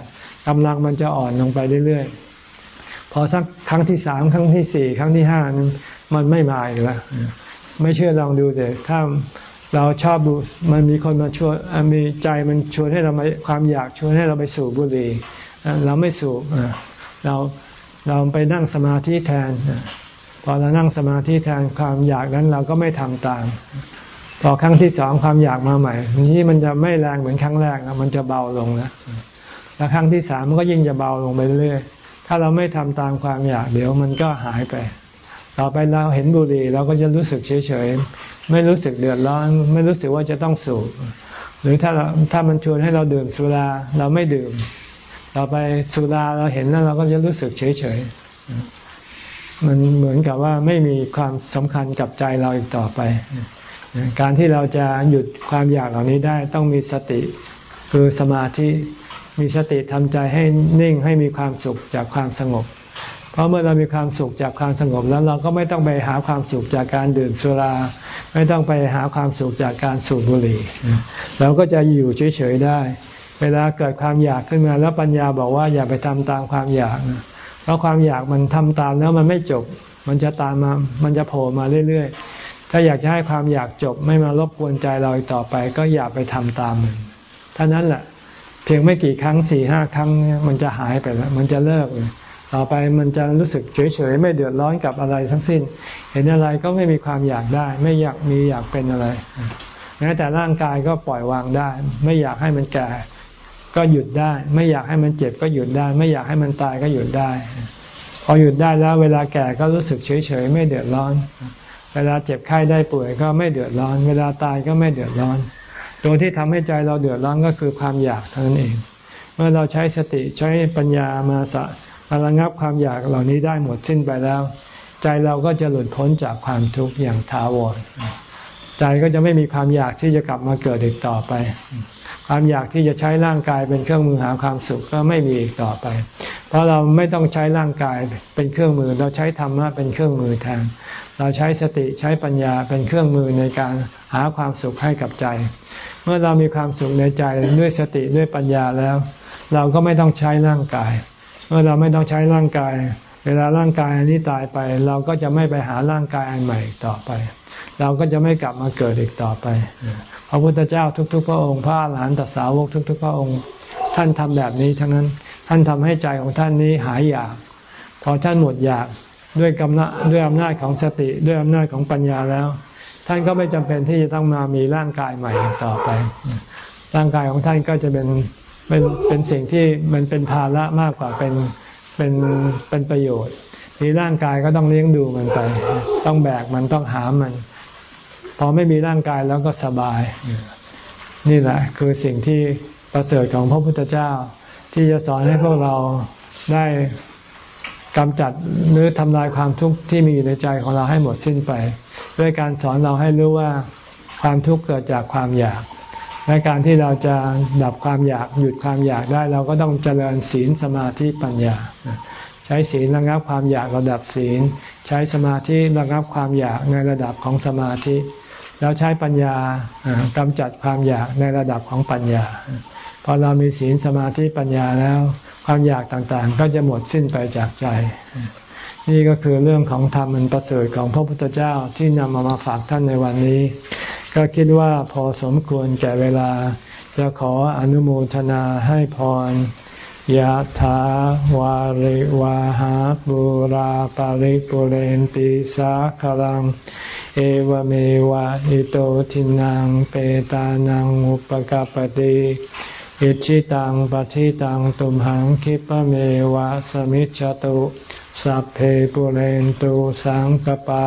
กำลังมันจะอ่อนลงไปเรื่อยๆพอสักครั้งที่สามครั้งที่สี่ครั้งที่ห้ามันไม่มาอีกแล้วไม่เชื่อลองดูเถอะถ้า เราชอบดูมันมีคนมาชวนมีใจมันชวนให้เราความอยากชวนให้เราไปสูบบุหรี่เราไม่สูบเราเราไปนั่งสมาธิแทนพอเรานั่งสมาธิแทนความอยากนั้นเราก็ไม่ทำตาม พอครั้งที่สองความอยากมาใหม่ นี้มันจะไม่แรงเหมือนครั้งแรกนะมันจะเบาลงนะแล้วครั้งที่สามมันก็ยิ่งจะเบาลงไปเรื่อยถ้าเราไม่ทำตามความอยากเดี๋ยวมันก็หายไป ต่อไปเราเห็นบุหรี่เราก็จะรู้สึกเฉย ไม่รู้สึกเดือดร้อน ไม่รู้สึกว่าจะต้องสูบหรือถ้าเราถ้ามันชวนให้เราดื่มสุราเราไม่ดื่มต่อไปสุราเราเห็นแล้วเราก็จะรู้สึกเฉยเฉยมันเหมือนกับว่าไม่มีความสำคัญกับใจเราอีกต่อไป การที่เราจะหยุดความอยากเหล่านี้ได้ต้องมีสติคือสมาธิมีสติทำใจให้นิ่งให้มีความสุขจากความสงบ เพราะเมื่อเรามีความสุขจากความสงบแล้วเราก็ไม่ต้องไปหาความสุขจากการดื่มสุรา ไม่ต้องไปหาความสุขจากการสูบบุหรี่เราก็จะอยู่เฉยๆได้ เวลาเกิดความอยากขึ้นมาแล้วปัญญาบอกว่าอย่าไปทำตามความอยากเพราะความอยากมันทำตามแล้วมันไม่จบ มันจะตามมามันจะโผล่มาเรื่อยๆ ถ้าอยากจะให้ความอยากจบไม่มารบกวนใจเราอีกต่อไป ก็อย่าไปทำตามมันเท่านั้นแหละเพียงไม่กี่ครั้งสี่ห้าครั้งมันจะหายไปแล้ว มันจะเลิกเลย ต่อไปมันจะรู้สึกเฉยๆไม่เดือดร้อนกับอะไรทั้งสิ้น เห็นอะไรก็ไม่มีความอยากได้ ไม่อยากมีอยากเป็นอะไรแม้แต่ร่างกายก็ปล่อยวางได้ ไม่อยากให้มันแก่ ก็หยุดได้ ไม่อยากให้มันเจ็บก็หยุดได้ ไม่อยากให้มันตายก็หยุดได้ พอหยุดได้แล้ว เวลาแก่ก็รู้สึกเฉยๆไม่เดือดร้อน เวลาเจ็บไข้ได้ป่วยก็ไม่เดือดร้อน เวลาตายก็ไม่เดือดร้อน ตัวที่ทำให้ใจเราเดือดร้อนก็คือความอยากเท่านั้นเอง เมื่อเราใช้สติใช้ปัญญามาสะ ระงับความอยากเหล่านี้ได้หมดสิ้นไปแล้ว ใจเราก็จะหลุดพ้นจากความทุกข์อย่างถาวรใจก็จะไม่มีความอยากที่จะกลับมาเกิดอีกต่อไป ความอยากที่จะใช้ร่างกายเป็นเครื่องมือหาความสุขก็ไม่มีอีกต่อไป เพราะเราไม่ต้องใช้ร่างกายเป็นเครื่องมือ เราใช้ธรรมะเป็นเครื่องมือแทน เราใช้สติใช้ปัญญาเป็นเครื่องมือในการหาความสุขให้กับใจ เมื่อเรามีความสุขในใจด้วยสติด้วยปัญญาแล้ว เราก็ไม่ต้องใช้ร่างกาย เมื่อเราไม่ต้องใช้ร่างกาย เวลาร่างกายอันนี้ตายไป เราก็จะไม่ไปหาร่างกายอันใหม่ต่อไป เราก็จะไม่กลับมาเกิดอีกต่อไป พระพุทธเจ้าทุก ๆ พระองค์พระอรหันตสาวกทุก ๆ พระองค์ ท่านทำแบบนี้ทั้งนั้น ท่านทำให้ใจของท่านนี้หายอยาก พอท่านหมดอยากด้วยกำลังด้วยอำนาจของสติด้วยอำนาจของปัญญาแล้ว ท่านก็ไม่จำเป็นที่จะต้องมามีร่างกายใหม่ต่อไป ร่างกายของท่านก็จะเป็น เป็นเป็นสิ่งที่มันเป็นภาระมากกว่าเป็นเป็นเป็นประโยชน์มีร่างกายก็ต้องเลี้ยงดูมันไป ต้องแบกมันต้องหามัน พอไม่มีร่างกายแล้วก็สบาย นี่แหละ คือสิ่งที่ประเสริฐของพระพุทธเจ้า ที่จะสอนให้พวกเราได้กำจัดหรือทำลายความทุกข์ที่มีอยู่ในใจของเราให้หมดสิ้นไป ด้วยการสอนเราให้รู้ว่าความทุกข์เกิดจากความอยาก และการที่เราจะดับความอยากหยุดความอยากได้ เราก็ต้องเจริญศีลสมาธิปัญญา ใช้ศีลระงับความอยากระดับศีล ใช้สมาธิระงับความอยากในระดับของสมาธิ แล้วใช้ปัญญากำจัดความอยากในระดับของปัญญาพอเรามีศีลสมาธิปัญญาแล้ว ความอยากต่างๆ ก็จะหมดสิ้นไปจากใจ นี่ก็คือเรื่องของธรรมมันประเสริฐของพระพุทธเจ้าที่นำมามาฝากท่านในวันนี้ ก็คิดว่าพอสมควรแก่เวลา จะขออนุโมทนาให้พรยะถาวาริวาหาปุราปาริปุเรนติสาคลัง เอวเมวะอิโตทินังเปตานังอุปกปติอิชิตังปฏิตังตุมหังคิปะเมวะสมิจจตุ สัพเพปุเรนตุสังกปา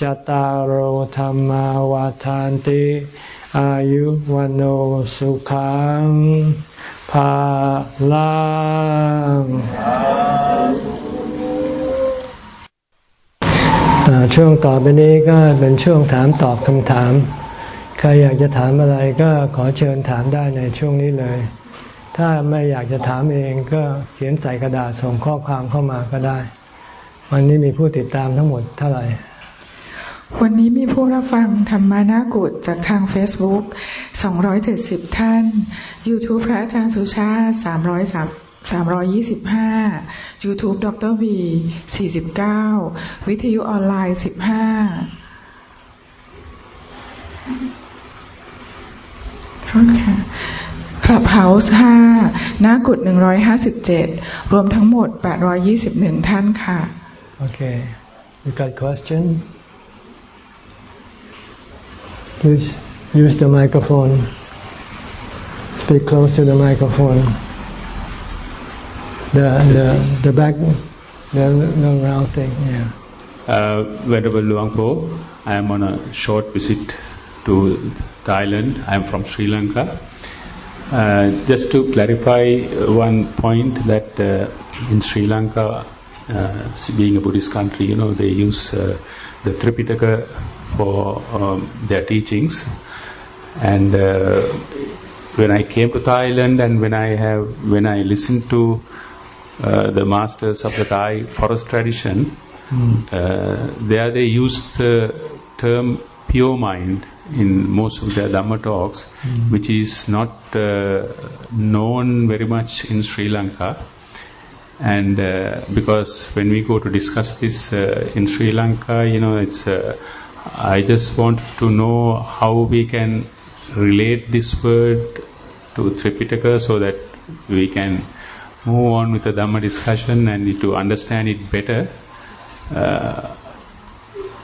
จตารโหธรรมวาทานติ อายุวันโอสุขังภาลังช่วงต่อไปนี้ก็เป็นช่วงถามตอบคำถาม ใครอยากจะถามอะไรก็ขอเชิญถามได้ในช่วงนี้เลย ถ้าไม่อยากจะถามเองก็เขียนใส่กระดาษส่งข้อความเข้ามาก็ได้ วันนี้มีผู้ติดตามทั้งหมดเท่าไหร่ วันนี้มีผู้รับฟังธรรมานากุฏจากทาง Facebook 270 ท่าน YouTube พระอาจารย์สุชาติ325 YouTube ดรวี49 วิทยุออนไลน์ 15โทษค่ะคลับเฮาส์5นากุฏ157 รวมทั้งหมด 821 ท่านค่ะ โอเค you got question Please use the microphone. Speak close to the microphone. The the the back, the, the round thing. Yeah. Uh, Venerable Luang Po, I am on a short visit to Thailand. I am from Sri Lanka. Uh, just to clarify one point that uh, in Sri Lanka, uh, being a Buddhist country, you know, they use uh, the Tripitaka for um, their teachings. And uh, when I came to Thailand and when I have when I listened to uh, the masters of the Thai forest tradition, mm. uh, there they use the term pure mind in most of their Dhamma talks, mm. which is not uh, known very much in Sri Lanka. And uh, because when we go to discuss this uh, in Sri Lanka, you know, it's I just want to know how we can relate this word to Tripitaka so that we can move on with the Dhamma discussion and to understand it better. Uh,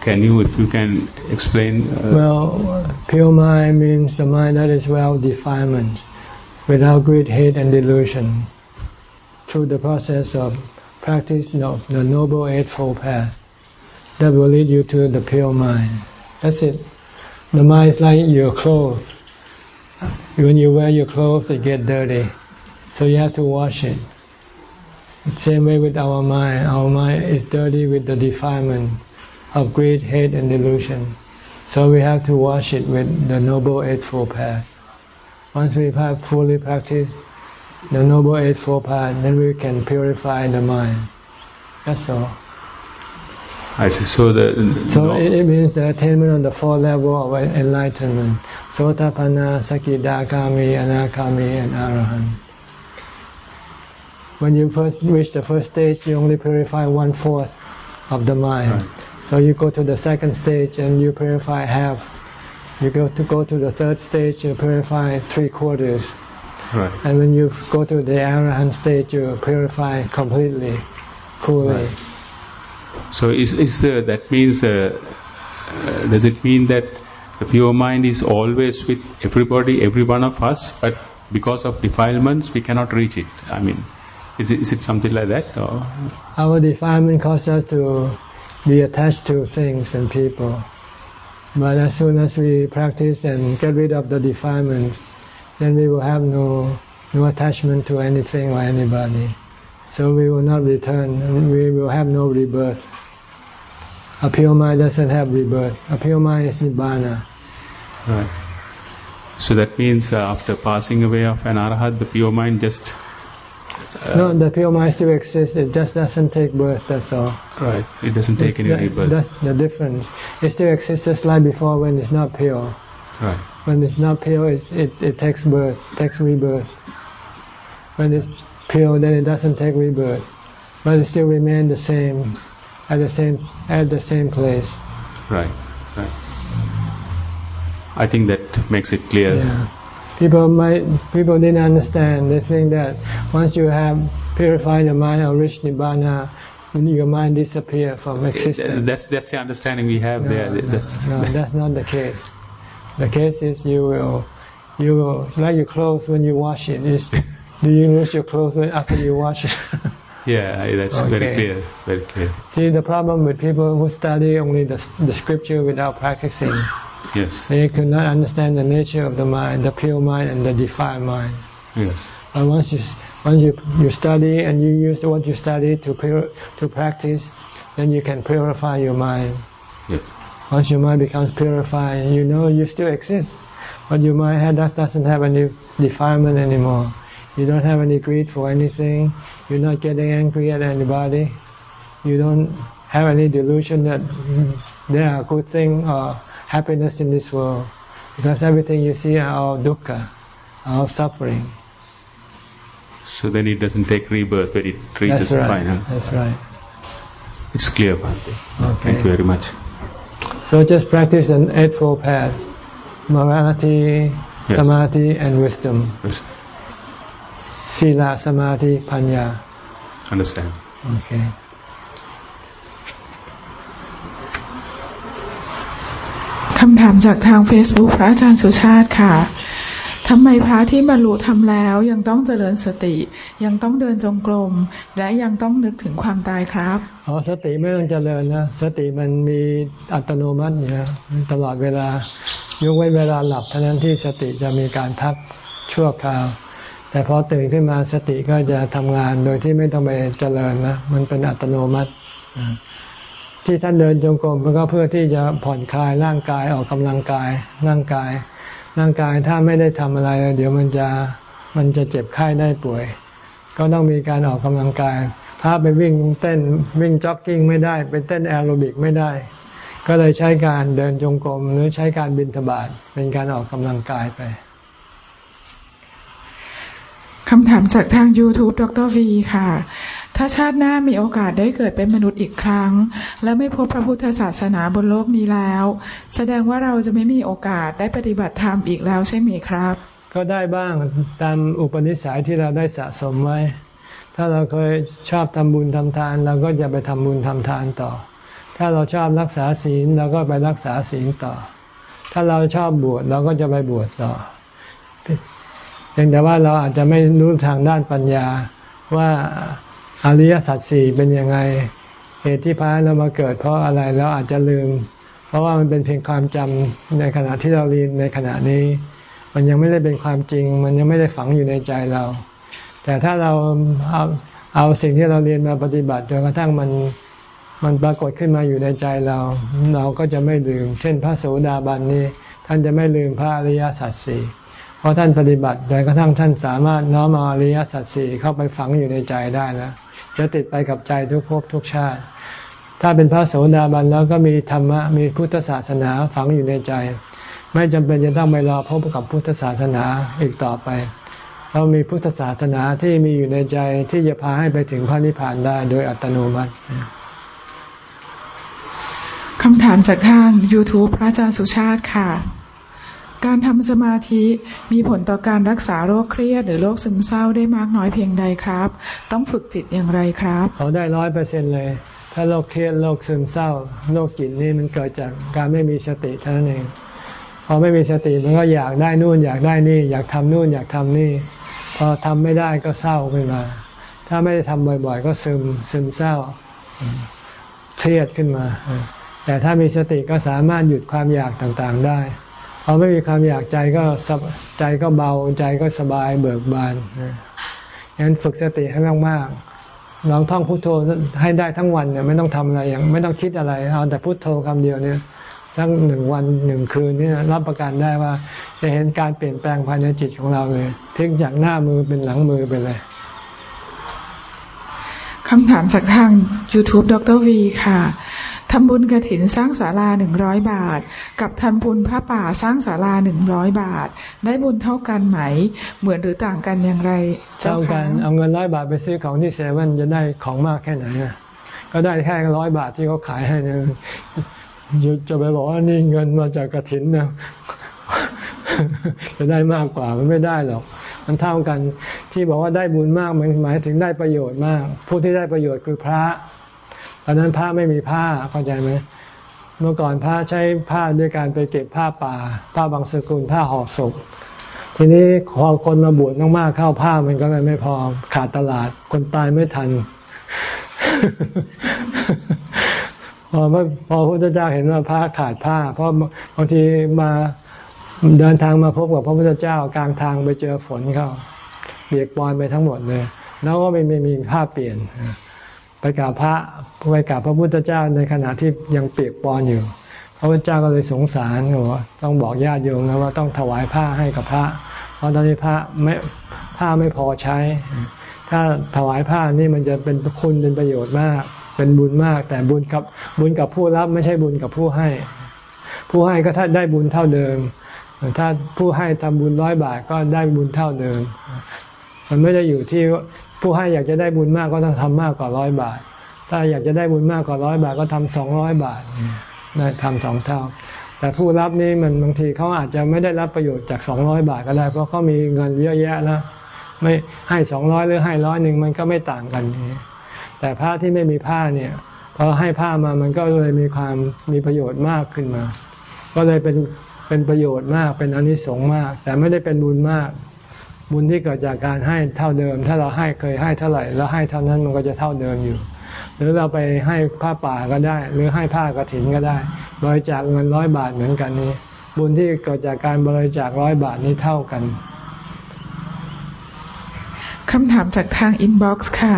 can you, if you can explain? Uh, well, pure mind means the mind that is well defined, without greed, hate, and delusion, through the process of practice of the Noble Eightfold Path that will lead you to the pure mind. That's it. The mind is like your clothes. When you wear your clothes, they get dirty. So you have to wash it. Same way with our mind. Our mind is dirty with the defilement of greed, hate, and delusion. So we have to wash it with the Noble Eightfold Path. Once we have fully practiced the Noble Eightfold Path, then we can purify the mind. That's all. I see. So the so no. it, means the attainment on the four level of enlightenment: Sotapanna, Sakidagami, Anagami, and Arahant. When you first reach the first stage, you only purify one fourth of the mind. Right. So you go to the second stage and you purify half. You go to go to the third stage, you purify three quarters. Right. And when you go to the Arahant stage, you purify completely, fully. Right. So is, is the, that means, uh, uh, does it mean that the pure mind is always with everybody, every one of us, but because of defilements we cannot reach it? I mean, is it, is it something like that? Or? Our defilement causes us to be attached to things and people. But as soon as we practice and get rid of the defilements, then we will have no no attachment to anything or anybody. So we will not return. We will have no rebirth. A pure mind doesn't have rebirth. A pure mind is nibbana. Right. So that means uh, after passing away of an arahat, the pure mind just. Uh, no, the pure mind still exists. It just doesn't take birth. That's all. Right. It doesn't take it's any rebirth. That's the difference. It still exists just like before when it's not pure. Right. When it's not pure, it, it, it takes birth, takes rebirth. When it's pure, then it doesn't take rebirth, but it still remains the same, at the same at the same place. Right. Right. I think that makes it clear. Yeah. People might people didn't understand. They think that once you have purified your mind or reached nibbana, your mind disappear from existence. That's that's the understanding we have no, there. No, that's, no, that's not the case. The case is you will you will like your clothes when you wash it. Do you lose your clothes after you wash it? yeah, that's okay. very clear. Very clear. See, the problem with people who study only the, the scripture without practicing. Yes. They could not understand the nature of the mind, the pure mind and the defiled mind. Yes. But once you once you you study and you use what you study to pure, to practice, then you can purify your mind. Yes. Once your mind becomes purified, you know you still exist, but your mind that doesn't have any defilement anymore. You don't have any greed for anything. You're not getting angry at anybody. You don't have any delusion that there are good things or uh, happiness in this world. Because everything you see are all dukkha, all suffering. So then it doesn't take rebirth but it reaches That's right. final. That's right. It's clear, Bhante. Okay. Thank you very much. So just practice an eightfold path. Morality, Yes. samadhi, and wisdom. Yes. Sila, samadhi, panya. Understand. Okay. คำถามจากทาง Facebook พระอาจารย์สุชาติค่ะทำไมพระที่บรรลุทำแล้วยังต้องเจริญสติ ยังต้องเดินจงกรม และยังต้องนึกถึงความตายครับอ๋อสติไม่ต้องเจริญนะสติมันมีอัตโนมัติอยู่นะตลอดเวลายกเว้นเวลาหลับเท่านั้นที่สติจะมีการพักชั่วคราว แต่พอตื่นขึ้นมาสติก็จะทำงานโดยที่ไม่ต้องไปเจริญนะมันเป็นอัตโนมัติที่ท่านเดินจงกรมมันก็เพื่อที่จะผ่อนคลายร่างกายออกกำลังกายร่างกาย ร่างกายถ้าไม่ได้ทำอะไร เดี๋ยวมันจะมันจะเจ็บไข้ได้ป่วย ก็ต้องมีการออกกำลังกาย ถ้าไปวิ่งเต้นวิ่งจ็อกกิ้งไม่ได้ไปเต้นแอโรบิกไม่ได้ ก็เลยใช้การเดินจงกรมหรือใช้การบินทบาทเป็นการออกกำลังกายไป คำถามจากทาง YouTube ดรวีค่ะ ถ้าชาติหน้ามีโอกาสได้เกิดเป็นมนุษย์อีกครั้ง และไม่พบพระพุทธศาสนาบนโลกนี้แล้ว แสดงว่าเราจะไม่มีโอกาสได้ปฏิบัติธรรมอีกแล้วใช่ไหมครับ ก็ได้บ้างตามอุปนิสัยที่เราได้สะสมไว้ ถ้าเราเคยชอบทำบุญทำทาน เราก็จะไปทำบุญทำทานต่อ ถ้าเราชอบรักษาศีลเราก็ไปรักษาศีลต่อ ถ้าเราชอบบวชเราก็จะไปบวชต่อ พียงแต่ว่าเราอาจจะไม่รู้ทางด้านปัญญาว่าอริยสัจสี่เป็นยังไง เหตุที่พาเรามาเกิด เพราะอะไรเราอาจจะลืม เพราะว่ามันเป็นเพียงความจำในขณะที่เราเรียนในขณะนี้ มันยังไม่ได้เป็นความจริง มันยังไม่ได้ฝังอยู่ในใจเรา แต่ถ้าเราเอาเอาสิ่งที่เราเรียนมาปฏิบัติจนกระทั่งมันมันปรากฏขึ้นมาอยู่ในใจเรา เราก็จะไม่ลืม เช่น พระโสดาบันนี้ ท่านจะไม่ลืมพระอริยสัจสี่ พราะท่านปฏิบัติจนกระทั่งท่านสามารถน้อมอริยสัจสี่เข้าไปฝังอยู่ในใจได้แล้วจะติดไปกับใจทุกภพทุกชาติ ถ้าเป็นพระโสดาบันแล้วก็มีธรรมะมีพุทธศาสนาฝังอยู่ในใจ ไม่จำเป็นจะต้องไปรอพบกับพุทธศาสนาอีกต่อไปเรามีพุทธศาสนาที่มีอยู่ในใจที่จะพาให้ไปถึงพระนิพพานได้โดยอัตโนมัติคำถามจากทาง YouTube พระอาจารย์สุชาติค่ะ การทำสมาธิมีผลต่อการรักษาโรคเครียดหรือโรคซึมเศร้าได้มากน้อยเพียงใดครับ ต้องฝึกจิตอย่างไรครับเขาได้ร้อยเปอร์เซ็นเลย ถ้าโรคเครียดโรคซึมเศร้าโรคจิตนี่มันเกิดจากการไม่มีสติเท่านั้นเองพอไม่มีสติมันก็อยากได้นู่นอยากได้นี่ อยากทำนู่นอยากทำนี่ พอทำไม่ได้ก็เศร้าขึ้นมา ถ้าไม่ได้ทำบ่อยๆ ก็ซึมซึมเศร้า เครียดขึ้นมา แต่ถ้ามีสติก็สามารถหยุดความอยากต่างๆได้ อไม่มีความอยากใจก็ใจก็เบาใจก็สบายเบิกบานงั้นฝึกสติให้มากๆลองท่องพุทโธให้ได้ทั้งวันเนี่ยไม่ต้องทำอะไรอย่างไม่ต้องคิดอะไร เอาแต่พุทโธคำเดียวเนี่ยทั้งหนึ่งวันหนึ่งคืนนี่รับประกันได้ว่า จะเห็นการเปลี่ยนแปลงภายในจิตของเราเลยพลิกจากหน้ามือเป็นหลังมือไปเลยคำถามจากทาง YouTube ดรวีค่ะ ทำบุญกระถินสร้างศาลาหนึ่งร้อยบาท กับทำบุญพระป่าสร้างศาลาหนึ่งร้อยบาท ได้บุญเท่ากันไหม เหมือนหรือต่างกันอย่างไร เท่ากันเอาเงินร้อยบาทไปซื้อของที่เซเว่นจะได้ของมากแค่ไหนก็ได้แค่ร้อยบาทที่เขาขายให้เนี่ยจะไปบอกว่านี่เงินมาจากกระถินนะจะได้มากกว่ามันไม่ได้หรอก มันเท่ากันที่บอกว่าได้บุญมากมันหมายถึงได้ประโยชน์มาก ผู้ที่ได้ประโยชน์คือพระต อนนั้นผ้าไม่มีผ้าเข้าใจไหมเมื่อก่อนผ้าใช้ผ้าด้วยการไปเก็บผ้าป่า ผ้าบางสกุลผ้าห่อศพทีนี้พอคนมาบวชมากๆเข้าผ้ามันก็เลยไม่พอขาดตลาด คนตายไม่ทัน พอพอพระพุทธเจ้าเห็นว่าผ้าขาดผ้า เพราะบางทีมาเดินทางมาพบกับพระพุทธเจ้ากลางทางไปเจอฝนเข้าเบียกปอนไปทั้งหมดเลย แล้วก็ไม่ไม่มีผ้าเปลี่ยน ไปกราบพระไปกราบพระพุทธเจ้าในขณะที่ยังเปียกปอนอยู่ พระพุทธเจ้าก็เลยสงสารว่าต้องบอกญาติโยมนะว่าต้องถวายผ้าให้กับพระ เพราะตอนนี้พระไม่ผ้าไม่พอใช้ ถ้าถวายผ้านี่มันจะเป็นคุณเป็นประโยชน์มาก เป็นบุญมาก แต่บุญกับบุญกับผู้รับไม่ใช่บุญกับผู้ให้ ผู้ให้ก็ถ้าได้บุญเท่าเดิม ถ้าผู้ให้ทำบุญร้อยบาทก็ได้บุญเท่าเดิมมันไม่ได้อยู่ที่ ผู้ให้อยากจะได้บุญมากก็ต้องทำมากกว่าร้อยบาท ถ้าอยากจะได้บุญมากกว่าร้อยบาทก็ทำสองร้อยบาทได้ทำสองเท่า แต่ผู้รับนี่มันบางทีเขาอาจจะไม่ได้รับประโยชน์จากสองร้อยบาทก็ได้ เพราะเขามีเงินเยอะแยะแล้วไม่ให้สองร้อยหรือให้ร้อยหนึ่งมันก็ไม่ต่างกัน แต่ผ้าที่ไม่มีผ้าเนี่ยพอให้ผ้ามามันก็เลยมีความมีประโยชน์มากขึ้นมา ก็เลยเป็นเป็นประโยชน์มากเป็นอนิสงส์มาก แต่ไม่ได้เป็นบุญมาก บุญที่เกิดจากการให้เท่าเดิม ถ้าเราให้เคยให้เท่าไหร่แล้วให้เท่านั้นมันก็จะเท่าเดิมอยู่ หรือเราไปให้ผ้าป่าก็ได้ หรือให้ผ้ากระถินก็ได้ บริจาคเงินร้อยบาทเหมือนกันนี้ บุญที่เกิดจากการบริจาคร้อยบาทนี้เท่ากันคำถามจากทางอินบ็อกซ์ค่ะ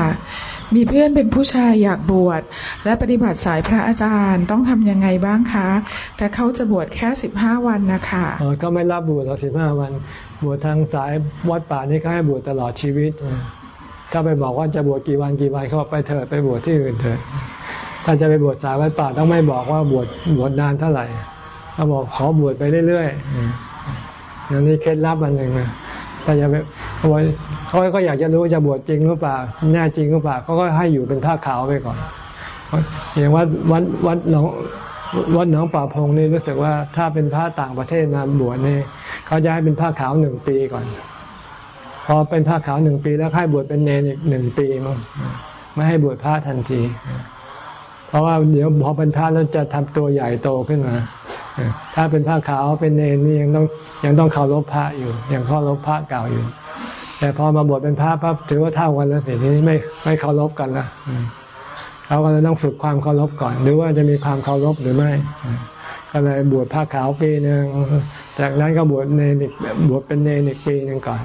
มีเพื่อนเป็นผู้ชายอยากบวชและปฏิบัติสายพระอาจารย์ต้องทำยังไงบ้างคะ แต่เขาจะบวชแค่สิบห้าวันนะคะออก็ไม่รับบวชหรอกสิบห้าวัน บวชทางสายวัดป่านี่ก็ให้บวชตลอดชีวิต ถ้าไปบอกว่าจะบวชกี่วันกี่วันเขาไปเถิดไปบวชที่อื่นเถิดถ้าจะไปบวชสายวัดป่าต้องไม่บอกว่าบวชบวชนานเท่าไหร่เขาบอกขอบวชไปเรื่อยๆอย่างนี้เคล็ดลับอันหนึ่งนะถ้าจะ เขาเขาก็อยากจะรู้จะบวชจริงหรือเปล่าแน่จริงหรือเปล่าเขาก็ให้อยู่เป็นผ้าขาวไปก่อนอย่างวัดวัดวัดหนองวัดหนองป่าพงนี่รู้สึกว่าถ้าเป็นผ้าต่างประเทศมาบวชนี่เขาจะให้เป็นผ้าขาวหนึ่งปีก่อน พอเป็นผ้าขาวหนึ่งปีแล้วให้บวชเป็นเนรอีกหนึ่งปีมั้งไม่ให้บวชพระทันที เพราะว่าเดี๋ยวพอเป็นพระแล้วจะทำตัวใหญ่โตขึ้นมา ถ้าเป็นผ้าขาวเป็นเนรนี่ยังต้องยังต้องเคารพพระอยู่ยังเคารพพระเก่าอยู่ แต่พอมาบวชเป็นพระปั๊บถือว่าเท่ากันแล้วสิทีนี้ไม่ไม่เคารพกันละเขาก็เลยต้องฝึกความเคารพก่อน หรือว่าจะมีความเคารพหรือไม่ก็เลยบวชผ้าขาวปีหนึ่งจากนั้นก็บวชเนรอีกบวชเป็นเนรอีกปีหนึ่งก่อน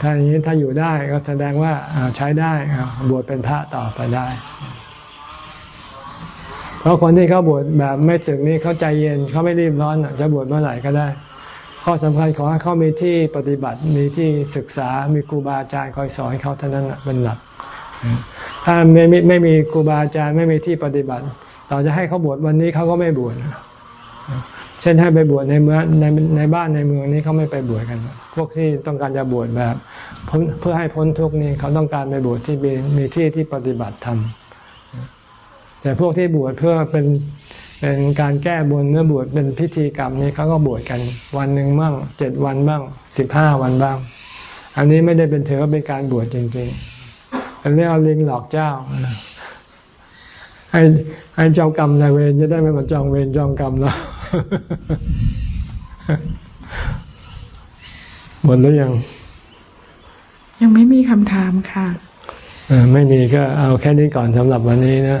ถ้าอย่างนี้ถ้าอยู่ได้ก็แสดงว่าใช้ได้บวชเป็นพระต่อไปได้ เพราะคนที่เขาบวชแบบไม่สึกนี่เขาใจเย็นเขาไม่รีบร้อนจะบวชเมื่อไหร่ก็ได้ ข้อสำคัญขอให้เขามีที่ปฏิบัติมีที่ศึกษา มีครูบาอาจารย์คอยสอนเขาเท่านั้นเป็นหลัก ถ้าไม่ไม่ไม่มีครูบาอาจารย์ไม่มีที่ปฏิบัติต่อจะให้เขาบวชวันนี้เขาก็ไม่บวชเช่นให้ไปบวชในเมืองในในบ้านในเมืองนี้เขาไม่ไปบวชกัน พวกที่ต้องการจะบวชแบบ เพื่อให้พ้นทุกข์นี่เขาต้องการไปบวชที่มีที่ที่ปฏิบัติธรรม แต่พวกที่บวชเพื่อเป็นเป็นการแก้บนเนื้อบวชเป็นพิธีกรรมนี้เขาก็บวชกันวันหนึ่งบ้างเจ็ดวันบ้างสิบห้าวันบ้าง อันนี้ไม่ได้เป็นถือว่าเป็นการบวชจริงๆเป็นเรื่องเอาลิงหลอกเจ้าให้ให้เจ้ากรรมนายเวรจะได้ไม่มาจองเวรจองกรรมแล้วหมดแล้วยัง ยังไม่มีคำถามค่ะไม่มีก็เอาแค่นี้ก่อนสำหรับวันนี้นะ